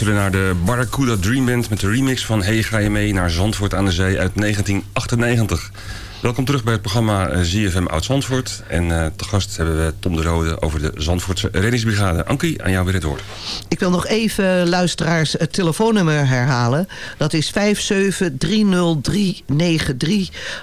[SPEAKER 5] Nu luisteren naar de Barracuda Dream Band met de remix van Hey ga je mee naar Zandvoort aan de Zee uit 1998. Welkom terug bij het programma eh, ZFM Oud Zandvoort. En eh, te gast hebben we Tom de Rode over de Zandvoortse reddingsbrigade. Ankie, aan jou weer het woord.
[SPEAKER 6] Ik wil nog even, luisteraars, het telefoonnummer herhalen. Dat is 5730393.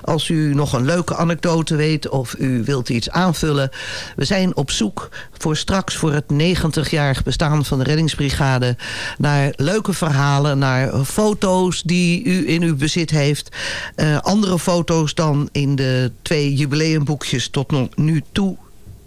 [SPEAKER 6] Als u nog een leuke anekdote weet of u wilt iets aanvullen. We zijn op zoek voor straks, voor het 90-jarig bestaan van de reddingsbrigade... naar leuke verhalen, naar foto's die u in uw bezit heeft. Eh, andere foto's dan in de twee jubileumboekjes tot nu toe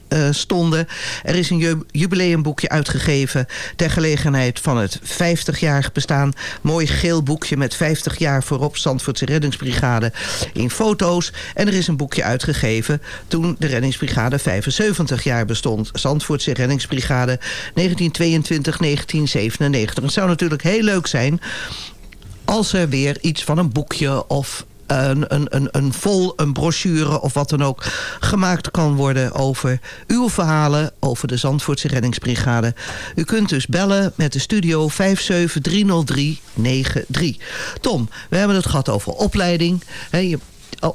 [SPEAKER 6] eh, stonden. Er is een ju- jubileumboekje uitgegeven ter gelegenheid van het 50-jarig bestaan. Mooi geel boekje met 50 jaar voorop Zandvoortse reddingsbrigade in foto's. En er is een boekje uitgegeven toen de reddingsbrigade 75 jaar bestond. Zandvoortse reddingsbrigade 1922-1997. Het zou natuurlijk heel leuk zijn als er weer iets van een boekje of een, een, een, vol, een brochure of wat dan ook gemaakt kan worden over uw verhalen over de Zandvoortse reddingsbrigade. U kunt dus bellen met de studio 5730393. Tom, we hebben het gehad over opleiding. Je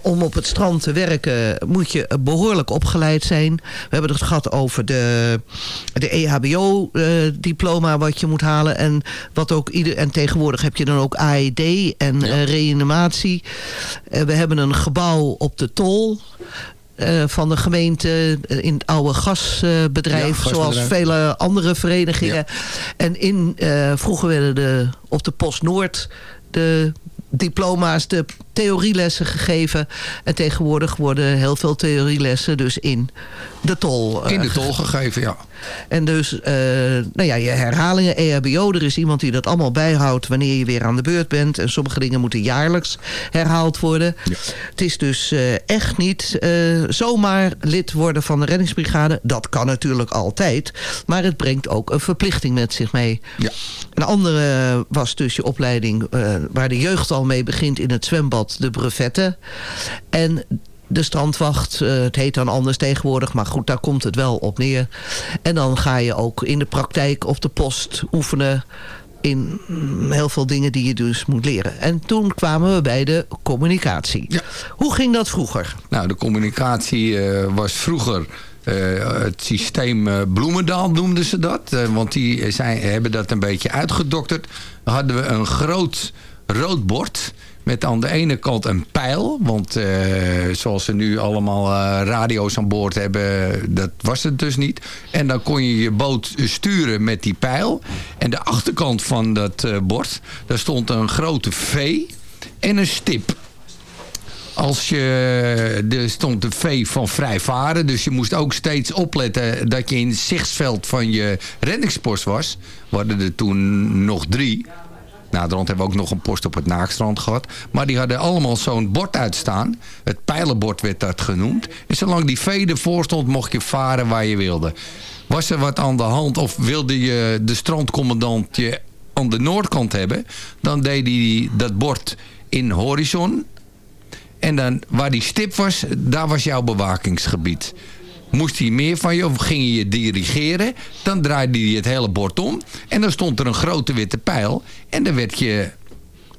[SPEAKER 6] om op het strand te werken moet je behoorlijk opgeleid zijn. We hebben het gehad over de, de EHBO-diploma wat je moet halen. En, wat ook ieder, en tegenwoordig heb je dan ook AED en eh, reanimatie. Eh, we hebben een gebouw op de Tol. eh, van de gemeente eh, in het oude gasbedrijf,
[SPEAKER 7] Ja,
[SPEAKER 6] zoals vele andere verenigingen. En in, eh, vroeger werden de, op de Post Noord de diploma's, de theorielessen gegeven. En tegenwoordig worden heel veel theorielessen dus in de tol. eh,
[SPEAKER 7] In de tol gegeven, ja.
[SPEAKER 6] En dus, eh, nou ja, je herhalingen, EHBO, er is iemand die dat allemaal bijhoudt wanneer je weer aan de beurt bent. En sommige dingen moeten jaarlijks herhaald worden. Het is dus eh, echt niet eh, zomaar lid worden van de reddingsbrigade. Dat kan natuurlijk altijd. Maar het brengt ook een verplichting met zich mee.
[SPEAKER 7] Ja.
[SPEAKER 6] Een andere was dus je opleiding waar de jeugd al mee begint in het zwembad, de brevetten. En de strandwacht, eh, het heet dan anders tegenwoordig, maar goed, daar komt het wel op neer. En dan ga je ook in de praktijk op de post oefenen in mm, heel veel dingen die je dus moet leren. En toen kwamen we bij de communicatie. Hoe ging dat vroeger?
[SPEAKER 7] Nou, de communicatie eh, was vroeger eh, het systeem Bloemendaal noemden ze dat. Want die zijn, hebben dat een beetje uitgedokterd. Dan hadden we een groot rood bord. Met aan de ene kant een pijl. Want eh, zoals ze nu allemaal eh, radio's aan boord hebben, dat was het dus niet. En dan kon je je boot sturen met die pijl. En de achterkant van dat eh, bord, daar stond een grote V en een stip. Als je, er stond de V van vrij varen. Dus je moest ook steeds opletten dat je in het zichtsveld van je reddingspost was. We er toen nog drie. Rond hebben we ook nog een post op het Naakstrand gehad. Maar die hadden allemaal zo'n bord uitstaan. Het pijlenbord werd dat genoemd. En zolang die V ervoor stond, mocht je varen waar je wilde. Was er wat aan de hand of wilde je de strandcommandant je aan de noordkant hebben... dan deed hij dat bord in horizon en dan waar die stip was, daar was jouw bewakingsgebied. Moest hij meer van je of ging je je dirigeren, dan draaide hij het hele bord om. En dan stond er een grote witte pijl. En dan werd je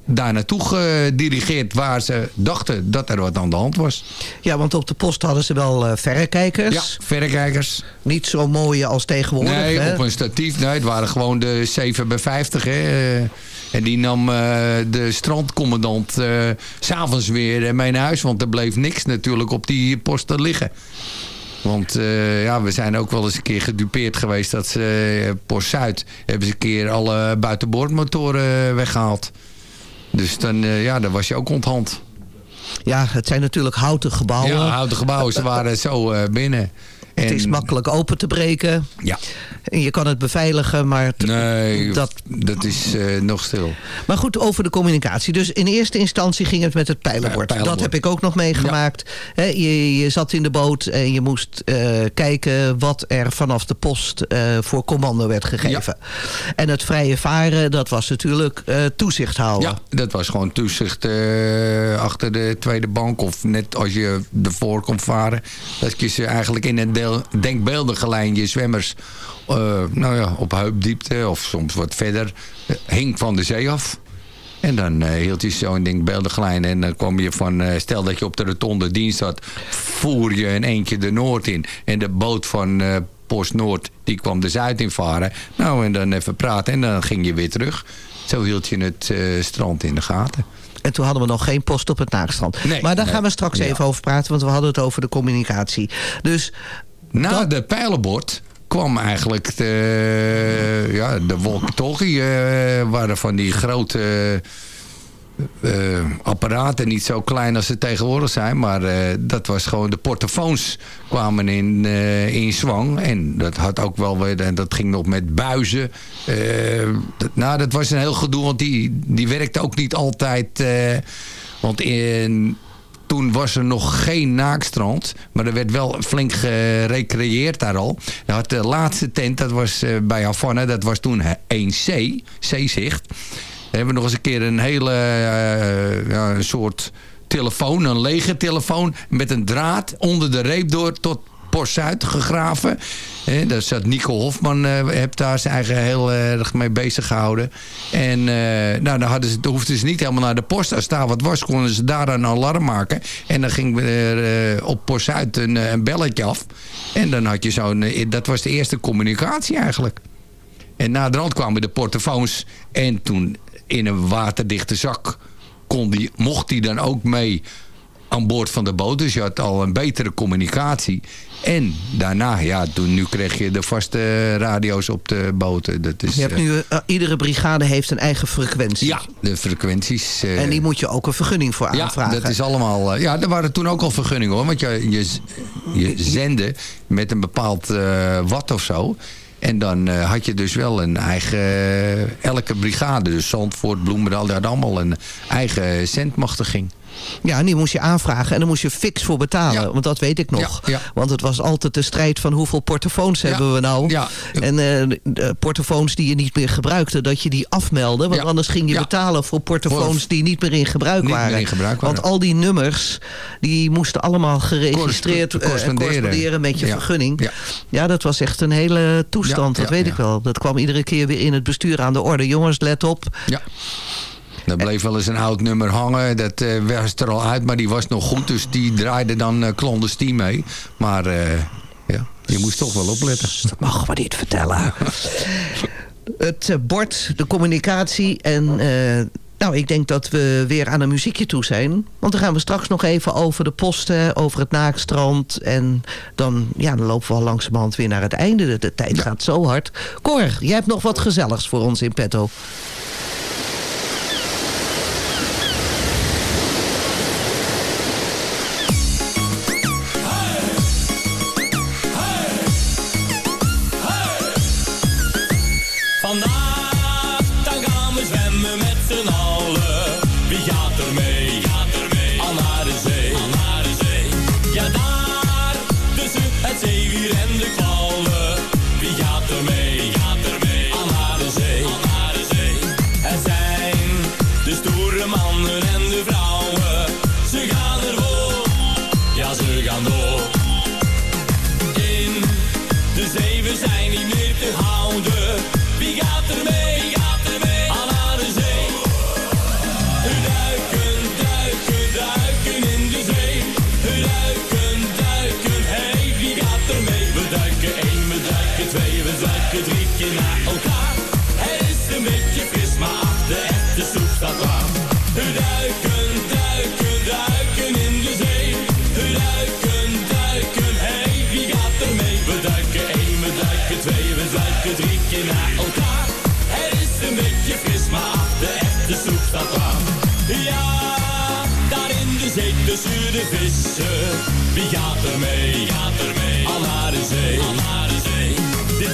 [SPEAKER 7] daar naartoe gedirigeerd waar ze dachten dat er wat aan de hand was.
[SPEAKER 6] Ja, want op de post hadden ze wel eh, verrekijkers.
[SPEAKER 7] Ja, verrekijkers.
[SPEAKER 6] Niet zo mooie als tegenwoordig.
[SPEAKER 7] Nee,
[SPEAKER 6] hè?
[SPEAKER 7] op een statief. Nee, het waren gewoon de 7 bij 50. Hè. Eh, En die nam eh, de strandcommandant s s'avonds weer mee naar huis. Want er bleef niks natuurlijk op die posten liggen. Want eh, ja, we zijn ook wel eens een keer gedupeerd geweest dat ze Post Zuid hebben ze een keer alle buitenboordmotoren weggehaald. Dus dan, eh, ja, dan was je ook onthand.
[SPEAKER 6] Ja, het zijn natuurlijk houten gebouwen.
[SPEAKER 7] Ja, houten gebouwen, ze waren zo binnen.
[SPEAKER 6] Het is makkelijk open te breken.
[SPEAKER 7] Ja.
[SPEAKER 6] En je kan het beveiligen, maar...
[SPEAKER 7] Nee,
[SPEAKER 6] dat,
[SPEAKER 7] dat is eh, nog stil.
[SPEAKER 6] maar goed, over de communicatie. Dus in eerste instantie ging het met het pijlenbord.
[SPEAKER 7] pijlenbord.
[SPEAKER 6] Dat heb ik ook nog meegemaakt. Je, je zat in de boot en je moest eh, kijken wat er vanaf de post eh, voor commando werd gegeven. En het vrije varen, dat was natuurlijk toezicht houden.
[SPEAKER 7] Ja, dat was gewoon toezicht achter de tweede bank. Of net als je ervoor kon varen. Dat je ze eigenlijk in een deel denkbeeldige lijn je zwemmers eh, nou ja, op heupdiepte of soms wat verder eh, hing van de zee af. En dan eh, hield hij zo'n denkbeeldige lijn. En dan kwam je van, stel dat je op de rotonde dienst had, voer je in eentje de Noord in. En de boot van Post Noord, die kwam de Zuid in varen. Nou, en dan even praten en dan ging je weer terug. Zo hield je het strand in de gaten.
[SPEAKER 6] En toen hadden we nog geen post op het naakstrand.
[SPEAKER 7] Nee,
[SPEAKER 6] maar daar
[SPEAKER 7] nee.
[SPEAKER 6] gaan we straks
[SPEAKER 7] Ja.
[SPEAKER 6] even over praten, want we hadden het over de communicatie. Dus
[SPEAKER 7] Na de pijlenbord kwam eigenlijk de, ja, de walkie-talkie. eh, waren van die grote eh, apparaten. Niet zo klein als ze tegenwoordig zijn. Maar eh, dat was gewoon de portofoons kwamen in, eh, in zwang. En dat had ook wel weer, en dat ging nog met buizen. Eh, dat, nou, dat was een heel gedoe. Want die, die werkte ook niet altijd. eh, want in, toen was er nog geen naakstrand. Maar er werd wel flink gerecreëerd daar al. Had de laatste tent, dat was eh, bij Havana. Dat was toen 1C, Zeezicht. Daar hebben we nog eens een keer een hele eh, ja, een soort telefoon. Een lege telefoon met een draad onder de reep door tot Post Zuid gegraven. Daar zat Nico Hofman, eh heeft daar zijn eigen heel erg mee bezig gehouden. En eh, nou, dan, hadden ze, dan hoefden ze niet helemaal naar de post. Als daar wat was, konden ze daar een alarm maken. En dan ging er eh, op Post Zuid een, een belletje af. En dan had je zo'n... dat was de eerste communicatie eigenlijk. En na de rand kwamen de portofoons. En toen in een waterdichte zak kon die, mocht hij dan ook mee aan boord van de boot. Dus je had al een betere communicatie. En daarna, ja, toen, nu kreeg je de vaste radio's op de boten. Dat is,
[SPEAKER 6] je hebt
[SPEAKER 7] eh,
[SPEAKER 6] nu, eh, iedere brigade heeft een eigen frequentie.
[SPEAKER 7] ja, de frequenties. eh,
[SPEAKER 6] En die moet je ook een vergunning voor
[SPEAKER 7] ja,
[SPEAKER 6] aanvragen.
[SPEAKER 7] dat is allemaal... ja, er waren toen ook al vergunningen hoor. Want je, je, je zende met een bepaald watt of zo. En dan had je dus wel een eigen... elke brigade, dus Zandvoort, Bloemendaal... die hadden allemaal een eigen zendmachtiging.
[SPEAKER 6] Ja, en die moest je aanvragen en daar moest je fix voor betalen.
[SPEAKER 7] Ja.
[SPEAKER 6] Want dat weet ik nog.
[SPEAKER 7] Ja, ja.
[SPEAKER 6] Want het was altijd de strijd van hoeveel portofoons hebben we nou. En de portofoons die je niet meer gebruikte, dat je die afmeldde. Want anders ging je betalen voor portofoons die niet meer in gebruik
[SPEAKER 7] Niet meer
[SPEAKER 6] waren.
[SPEAKER 7] in gebruik waren.
[SPEAKER 6] Want al die nummers, die moesten allemaal geregistreerd eh,
[SPEAKER 7] corresponderen.
[SPEAKER 6] corresponderen met je vergunning.
[SPEAKER 7] Ja.
[SPEAKER 6] Dat was echt een hele toestand, dat weet ik wel. Dat kwam iedere keer weer in het bestuur aan de orde. Jongens, let op.
[SPEAKER 7] Ja. Er bleef wel eens een oud nummer hangen. Dat eh, was er al uit, maar die was nog goed. Dus die draaide dan eh clandestien mee. Maar eh, ja, je moest toch wel opletten. (laughs)
[SPEAKER 6] Dat mogen we niet vertellen. het bord, de communicatie en... nou, ik denk dat we weer aan een muziekje toe zijn. Want dan gaan we straks nog even over de posten, over het naakstrand. En dan, ja, dan lopen we al langzamerhand weer naar het einde. De, de tijd gaat zo hard. Cor, jij hebt nog wat gezelligs voor ons in petto.
[SPEAKER 12] De zee tussen de vissen. Wie gaat er mee? Gaat er mee? Al naar de zee. Al naar de zee. Dit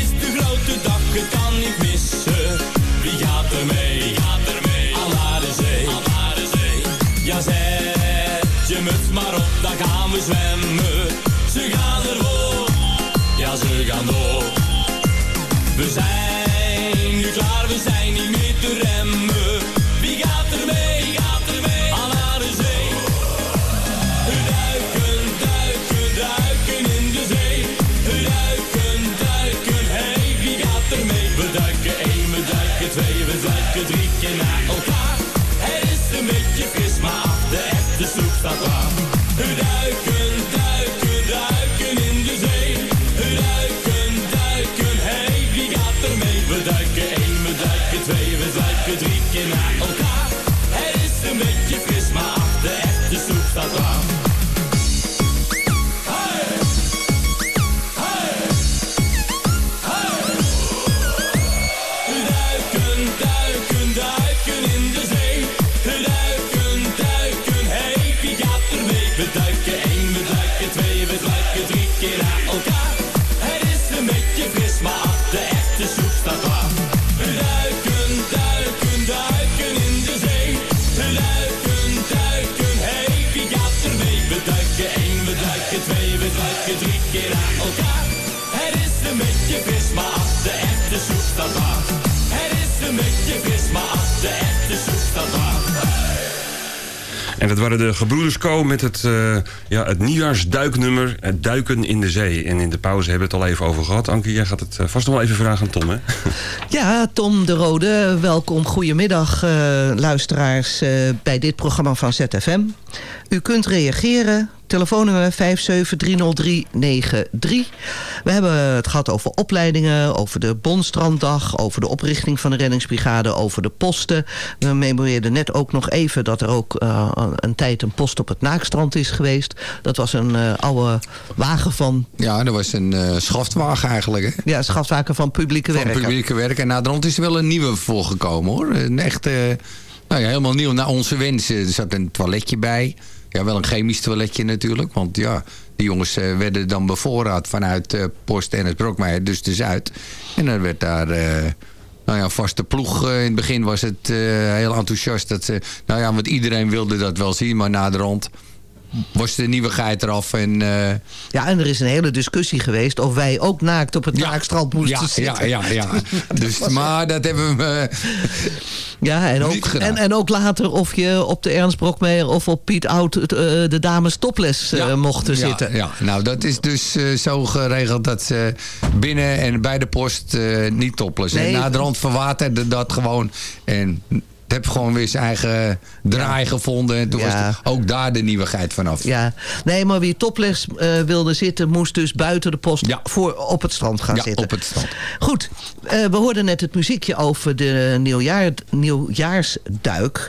[SPEAKER 12] is de grote dag, het kan niet missen. Wie gaat er mee? Gaat er mee? Al naar de zee. Al naar de zee. Ja, zet je muts maar op, dan gaan we zwemmen. Ze gaan ervoor. Ja, ze gaan door. We zijn keer naar elkaar. Het is een beetje fris, maar achter echte soep staat waar. We duiken, duiken, duiken in de zee. We duiken, duiken, hey, wie gaat er mee? We duiken één, we duiken twee, we duiken drie keer naar elkaar.
[SPEAKER 5] Dat waren de gebroeders Co met het, eh, ja, het nieuwjaarsduiknummer het Duiken in de Zee. En in de pauze hebben we het al even over gehad. Anke, jij gaat het eh, vast nog wel even vragen aan Tom, hè? (laughs)
[SPEAKER 6] Ja, Tom de Rode, welkom. Goedemiddag, eh, luisteraars, bij dit programma van ZFM. U kunt reageren. Telefoonnummer 5730393. We hebben het gehad over opleidingen, over de Bondstranddag... over de oprichting van de reddingsbrigade, over de posten. We memoreerden net ook nog even dat er ook eh, een tijd een post op het Naakstrand is geweest. Dat was een eh, oude wagen van...
[SPEAKER 7] Ja, dat was een eh schaftwagen eigenlijk. Hè?
[SPEAKER 6] Ja, schaftwagen van publieke
[SPEAKER 7] Van
[SPEAKER 6] werken.
[SPEAKER 7] publieke werk. En naderhand is er wel een nieuwe voor gekomen hoor. Een echt, nou ja, helemaal nieuw naar onze wensen. Er zat een toiletje bij. Ja, wel een chemisch toiletje natuurlijk. Want ja, die jongens eh, werden dan bevoorraad vanuit eh, Post en het Brokmeijer, dus de Zuid. En dan werd daar... eh, nou ja, vaste ploeg. in het begin was het heel enthousiast. Dat ze, nou ja, want iedereen wilde dat wel zien. Maar naderhand was de nieuwigheid eraf. En, eh,
[SPEAKER 6] Ja, en er is een hele discussie geweest of wij ook naakt op het
[SPEAKER 7] Ja.
[SPEAKER 6] naakstrand moesten
[SPEAKER 7] ja,
[SPEAKER 6] zitten.
[SPEAKER 7] ja, ja, (laughs) ja. dus, maar dat hebben we... eh,
[SPEAKER 6] Ja, en ook, en, en ook later of je op de Ernst Brokmeijer of op Piet Oud eh, de dames topless mochten zitten.
[SPEAKER 7] Ja, nou dat is dus zo geregeld dat ze binnen en bij de post niet topless.
[SPEAKER 6] Nee.
[SPEAKER 7] En na de rand verwaterde dat gewoon. En heb gewoon weer zijn eigen draai gevonden. En toen
[SPEAKER 6] Ja.
[SPEAKER 7] was ook daar de nieuwigheid vanaf.
[SPEAKER 6] Ja, nee, maar wie topless eh, wilde zitten, moest dus buiten de post
[SPEAKER 7] Ja.
[SPEAKER 6] voor, op het strand gaan
[SPEAKER 7] Ja,
[SPEAKER 6] zitten.
[SPEAKER 7] op het strand.
[SPEAKER 6] Goed, eh, we hoorden net het muziekje over de nieuwjaar, nieuwjaarsduik.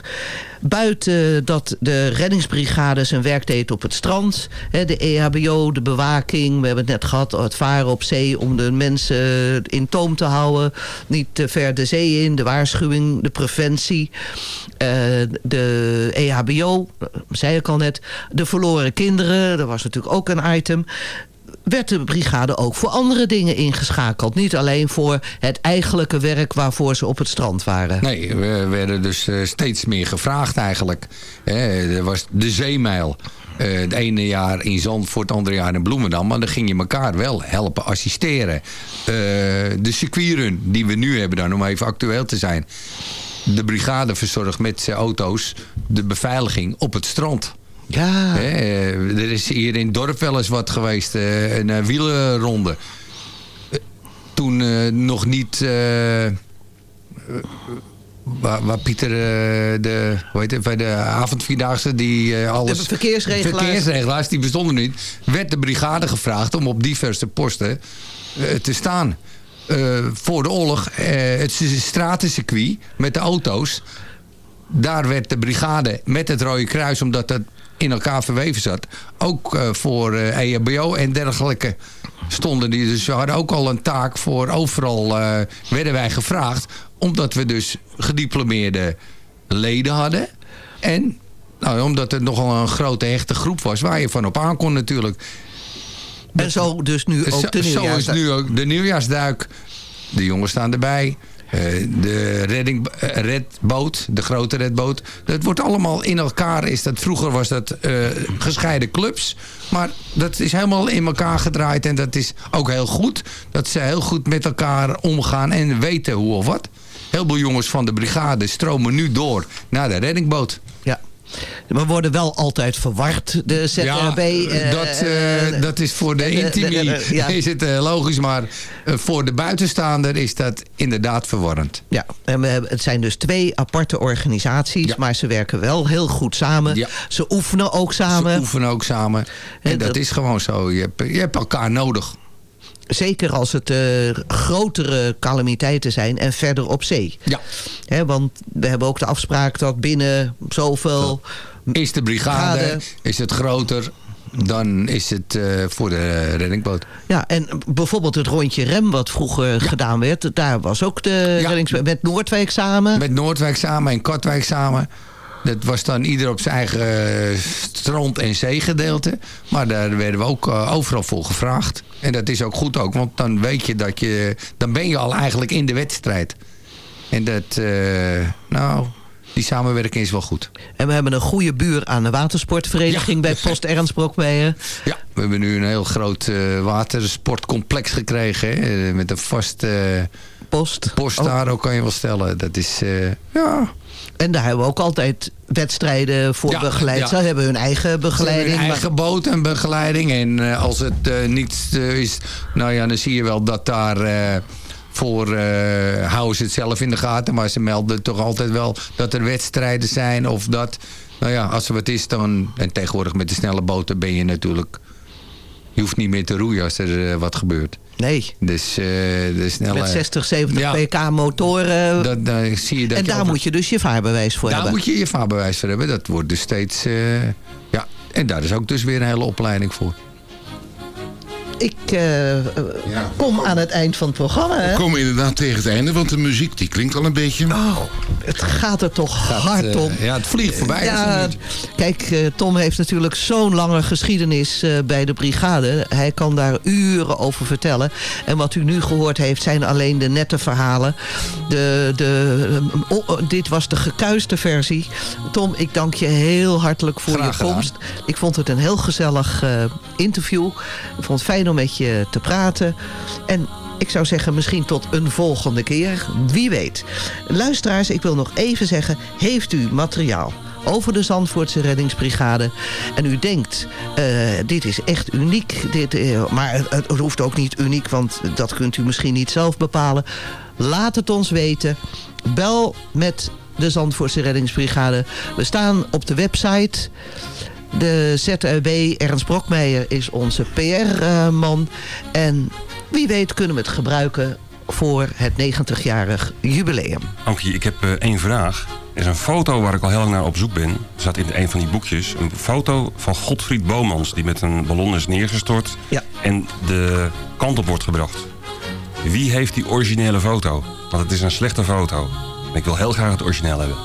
[SPEAKER 6] Buiten dat de reddingsbrigade zijn werk deed op het strand. Hè, de EHBO, de bewaking. We hebben het net gehad, het varen op zee om de mensen in toom te houden. Niet te ver de zee in. De waarschuwing, de preventie. Eh, de EHBO, zei ik al net. De verloren kinderen, dat was natuurlijk ook een item werd de brigade ook voor andere dingen ingeschakeld. Niet alleen voor het eigenlijke werk waarvoor ze op het strand waren.
[SPEAKER 7] Nee, we werden dus eh, steeds meer gevraagd eigenlijk. Er was de zeemijl. Eh, het ene jaar in Zandvoort, het andere jaar in Bloemendaal. Maar dan ging je elkaar wel helpen assisteren. De circuitrun die we nu hebben dan, om even actueel te zijn. De brigade verzorgt met zijn auto's de beveiliging op het strand.
[SPEAKER 6] Ja,
[SPEAKER 7] eh, er is hier in het dorp wel eens wat geweest. eh, een eh, wielerronde. Eh, Toen nog niet... eh, Waar, waar Pieter de, hoe heet het, bij de avondvierdaagse die alles...
[SPEAKER 6] De verkeersregelaars.
[SPEAKER 7] verkeersregelaars, die bestonden niet. Werd de brigade gevraagd om op diverse posten te staan. Eh, voor de oorlog, eh, het stratencircuit met de auto's. Daar werd de brigade met het Rode Kruis, omdat dat in elkaar verweven zat... ook eh, voor eh EHBO en dergelijke stonden die. Dus we hadden ook al een taak voor overal werden wij gevraagd. Omdat we dus gediplomeerde leden hadden. En nou, omdat het nogal een grote hechte groep was waar je van op aan kon natuurlijk.
[SPEAKER 6] En zo dus nu ook
[SPEAKER 7] Zo-
[SPEAKER 6] de
[SPEAKER 7] Zo is
[SPEAKER 6] nieuwjaarsduik.
[SPEAKER 7] nu ook de nieuwjaarsduik. De jongens staan erbij. Eh, de redding, eh, redboot, de grote redboot. Dat wordt allemaal in elkaar. Is dat, vroeger was dat eh, gescheiden clubs. Maar dat is helemaal in elkaar gedraaid. En dat is ook heel goed. Dat ze heel goed met elkaar omgaan en weten hoe of wat. Heel veel jongens van de brigade stromen nu door naar de reddingboot.
[SPEAKER 6] Ja. We worden wel altijd verward, de ZRB.
[SPEAKER 7] Ja,
[SPEAKER 6] eh,
[SPEAKER 7] dat, eh,
[SPEAKER 6] eh,
[SPEAKER 7] dat is voor de intimie
[SPEAKER 6] ja.
[SPEAKER 7] is het logisch, maar voor de buitenstaander is dat inderdaad verwarrend.
[SPEAKER 6] Ja, en we hebben, het zijn dus twee aparte organisaties, maar ze werken wel heel goed samen. Ze oefenen ook samen.
[SPEAKER 7] Ze oefenen ook samen. En,
[SPEAKER 6] En
[SPEAKER 7] dat,
[SPEAKER 6] dat-
[SPEAKER 7] is gewoon zo. Je hebt, je hebt elkaar nodig.
[SPEAKER 6] Zeker als het eh, grotere calamiteiten zijn en verder op zee.
[SPEAKER 7] Ja.
[SPEAKER 6] Hè, want we hebben ook de afspraak dat binnen zoveel...
[SPEAKER 7] Is de brigade,
[SPEAKER 6] Brigade.
[SPEAKER 7] is het groter, dan is het eh, voor de reddingboot.
[SPEAKER 6] Ja, en bijvoorbeeld het rondje rem wat vroeger gedaan werd... daar was ook de reddings... met Noordwijk samen.
[SPEAKER 7] Met Noordwijk samen en Kortwijk samen. Dat was dan ieder op zijn eigen eh, strand- en zeegedeelte. Maar daar werden we ook eh, overal voor gevraagd. En dat is ook goed ook, want dan weet je dat je... dan ben je al eigenlijk in de wedstrijd. En dat, eh, nou, die samenwerking is wel goed.
[SPEAKER 6] En we hebben een goede buur aan de watersportvereniging... bij Post Ernst Brokmeijer.
[SPEAKER 7] Ja, we hebben nu een heel groot watersportcomplex gekregen. Hè, met een vaste
[SPEAKER 6] post.
[SPEAKER 7] Post daar ook kan je wel stellen. Dat is, ja...
[SPEAKER 6] En daar hebben we ook altijd wedstrijden voor
[SPEAKER 7] Ja,
[SPEAKER 6] begeleid.
[SPEAKER 7] ja.
[SPEAKER 6] Ze hebben hun eigen begeleiding.
[SPEAKER 7] Hun
[SPEAKER 6] maar-
[SPEAKER 7] eigen boot en begeleiding. En eh, als het eh, niet eh, is, nou ja, dan zie je wel dat daar voor houden ze het zelf in de gaten. Maar ze melden toch altijd wel dat er wedstrijden zijn of dat. Nou ja, als er wat is dan. En tegenwoordig met de snelle boten ben je natuurlijk. Je hoeft niet meer te roeien als er wat gebeurt.
[SPEAKER 6] Nee.
[SPEAKER 7] Dus eh, de snelle.
[SPEAKER 6] Met 60, 70
[SPEAKER 7] Ja.
[SPEAKER 6] pk motoren.
[SPEAKER 7] Dat, dan zie je dat
[SPEAKER 6] en
[SPEAKER 7] je
[SPEAKER 6] daar
[SPEAKER 7] over-
[SPEAKER 6] moet je dus je vaarbewijs voor
[SPEAKER 7] Daar
[SPEAKER 6] hebben.
[SPEAKER 7] moet je je vaarbewijs voor hebben. Dat wordt dus steeds... eh, ja, en daar is ook dus weer een hele opleiding voor.
[SPEAKER 6] Ik eh, kom aan het eind van het programma. Hè?
[SPEAKER 13] We komen inderdaad tegen het einde, want de muziek die klinkt al een beetje.
[SPEAKER 6] Oh, het gaat er toch hard
[SPEAKER 7] eh,
[SPEAKER 6] om.
[SPEAKER 7] ja, het vliegt voorbij,
[SPEAKER 6] Ja, kijk, eh, Tom heeft natuurlijk zo'n lange geschiedenis eh, bij de brigade. Hij kan daar uren over vertellen. En wat u nu gehoord heeft zijn alleen de nette verhalen. De, de, oh, dit was de gekuiste versie. Tom, ik dank je heel hartelijk voor
[SPEAKER 7] Graag
[SPEAKER 6] je
[SPEAKER 7] gedaan.
[SPEAKER 6] komst. Ik vond het een heel gezellig eh, interview. Ik vond het fijn om met je te praten. En ik zou zeggen, misschien tot een volgende keer. Wie weet. Luisteraars, ik wil nog even zeggen... heeft u materiaal over de Zandvoortse reddingsbrigade... en u denkt, eh, dit is echt uniek... Dit, eh, maar het, het hoeft ook niet uniek, want dat kunt u misschien niet zelf bepalen. Laat het ons weten. Bel met de Zandvoortse reddingsbrigade. We staan op de website... De ZRB Ernst Brokmeijer is onze PR-man. En wie weet kunnen we het gebruiken voor het 90-jarig jubileum.
[SPEAKER 5] Ankie, ik heb eh, één vraag. Er is een foto waar ik al heel lang naar op zoek ben. Er staat in een van die boekjes. Een foto van Godfried Bomans die met een ballon is neergestort.
[SPEAKER 6] Ja.
[SPEAKER 5] En de kant op wordt gebracht. Wie heeft die originele foto? Want het is een slechte foto. En ik wil heel graag het origineel hebben.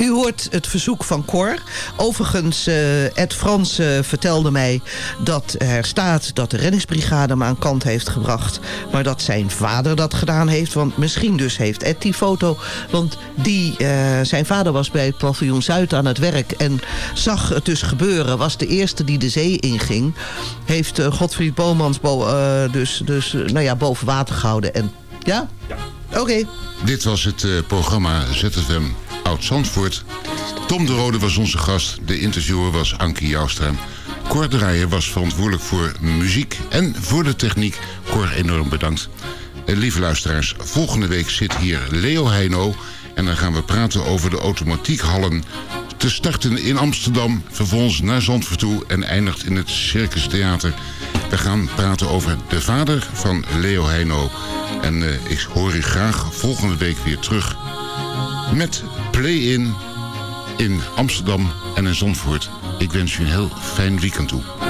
[SPEAKER 6] U hoort het verzoek van Cor. Overigens, eh, Ed Frans eh, vertelde mij dat er staat dat de reddingsbrigade hem aan kant heeft gebracht. Maar dat zijn vader dat gedaan heeft. Want misschien dus heeft Ed die foto. Want die, eh, zijn vader was bij het paviljoen Zuid aan het werk. En zag het dus gebeuren. Was de eerste die de zee inging. Heeft Godfried Bomans bo- dus, dus nou ja, boven water gehouden. En ja? Oké.
[SPEAKER 13] Dit was het programma ZFM Oud-Zandvoort. Tom de Rode was onze gast. De interviewer was Ankie Joustra. Cor Draaier was verantwoordelijk voor muziek en voor de techniek. Cor, enorm bedankt. Eh, lieve luisteraars, volgende week zit hier Leo Heino... en dan gaan we praten over de automatiekhallen... te starten in Amsterdam, vervolgens naar Zandvoort toe... en eindigt in het Circus Theater. We gaan praten over de vader van Leo Heino... En eh, ik hoor u graag volgende week weer terug met Play-In in Amsterdam en in Zandvoort. Ik wens u een heel fijn weekend toe.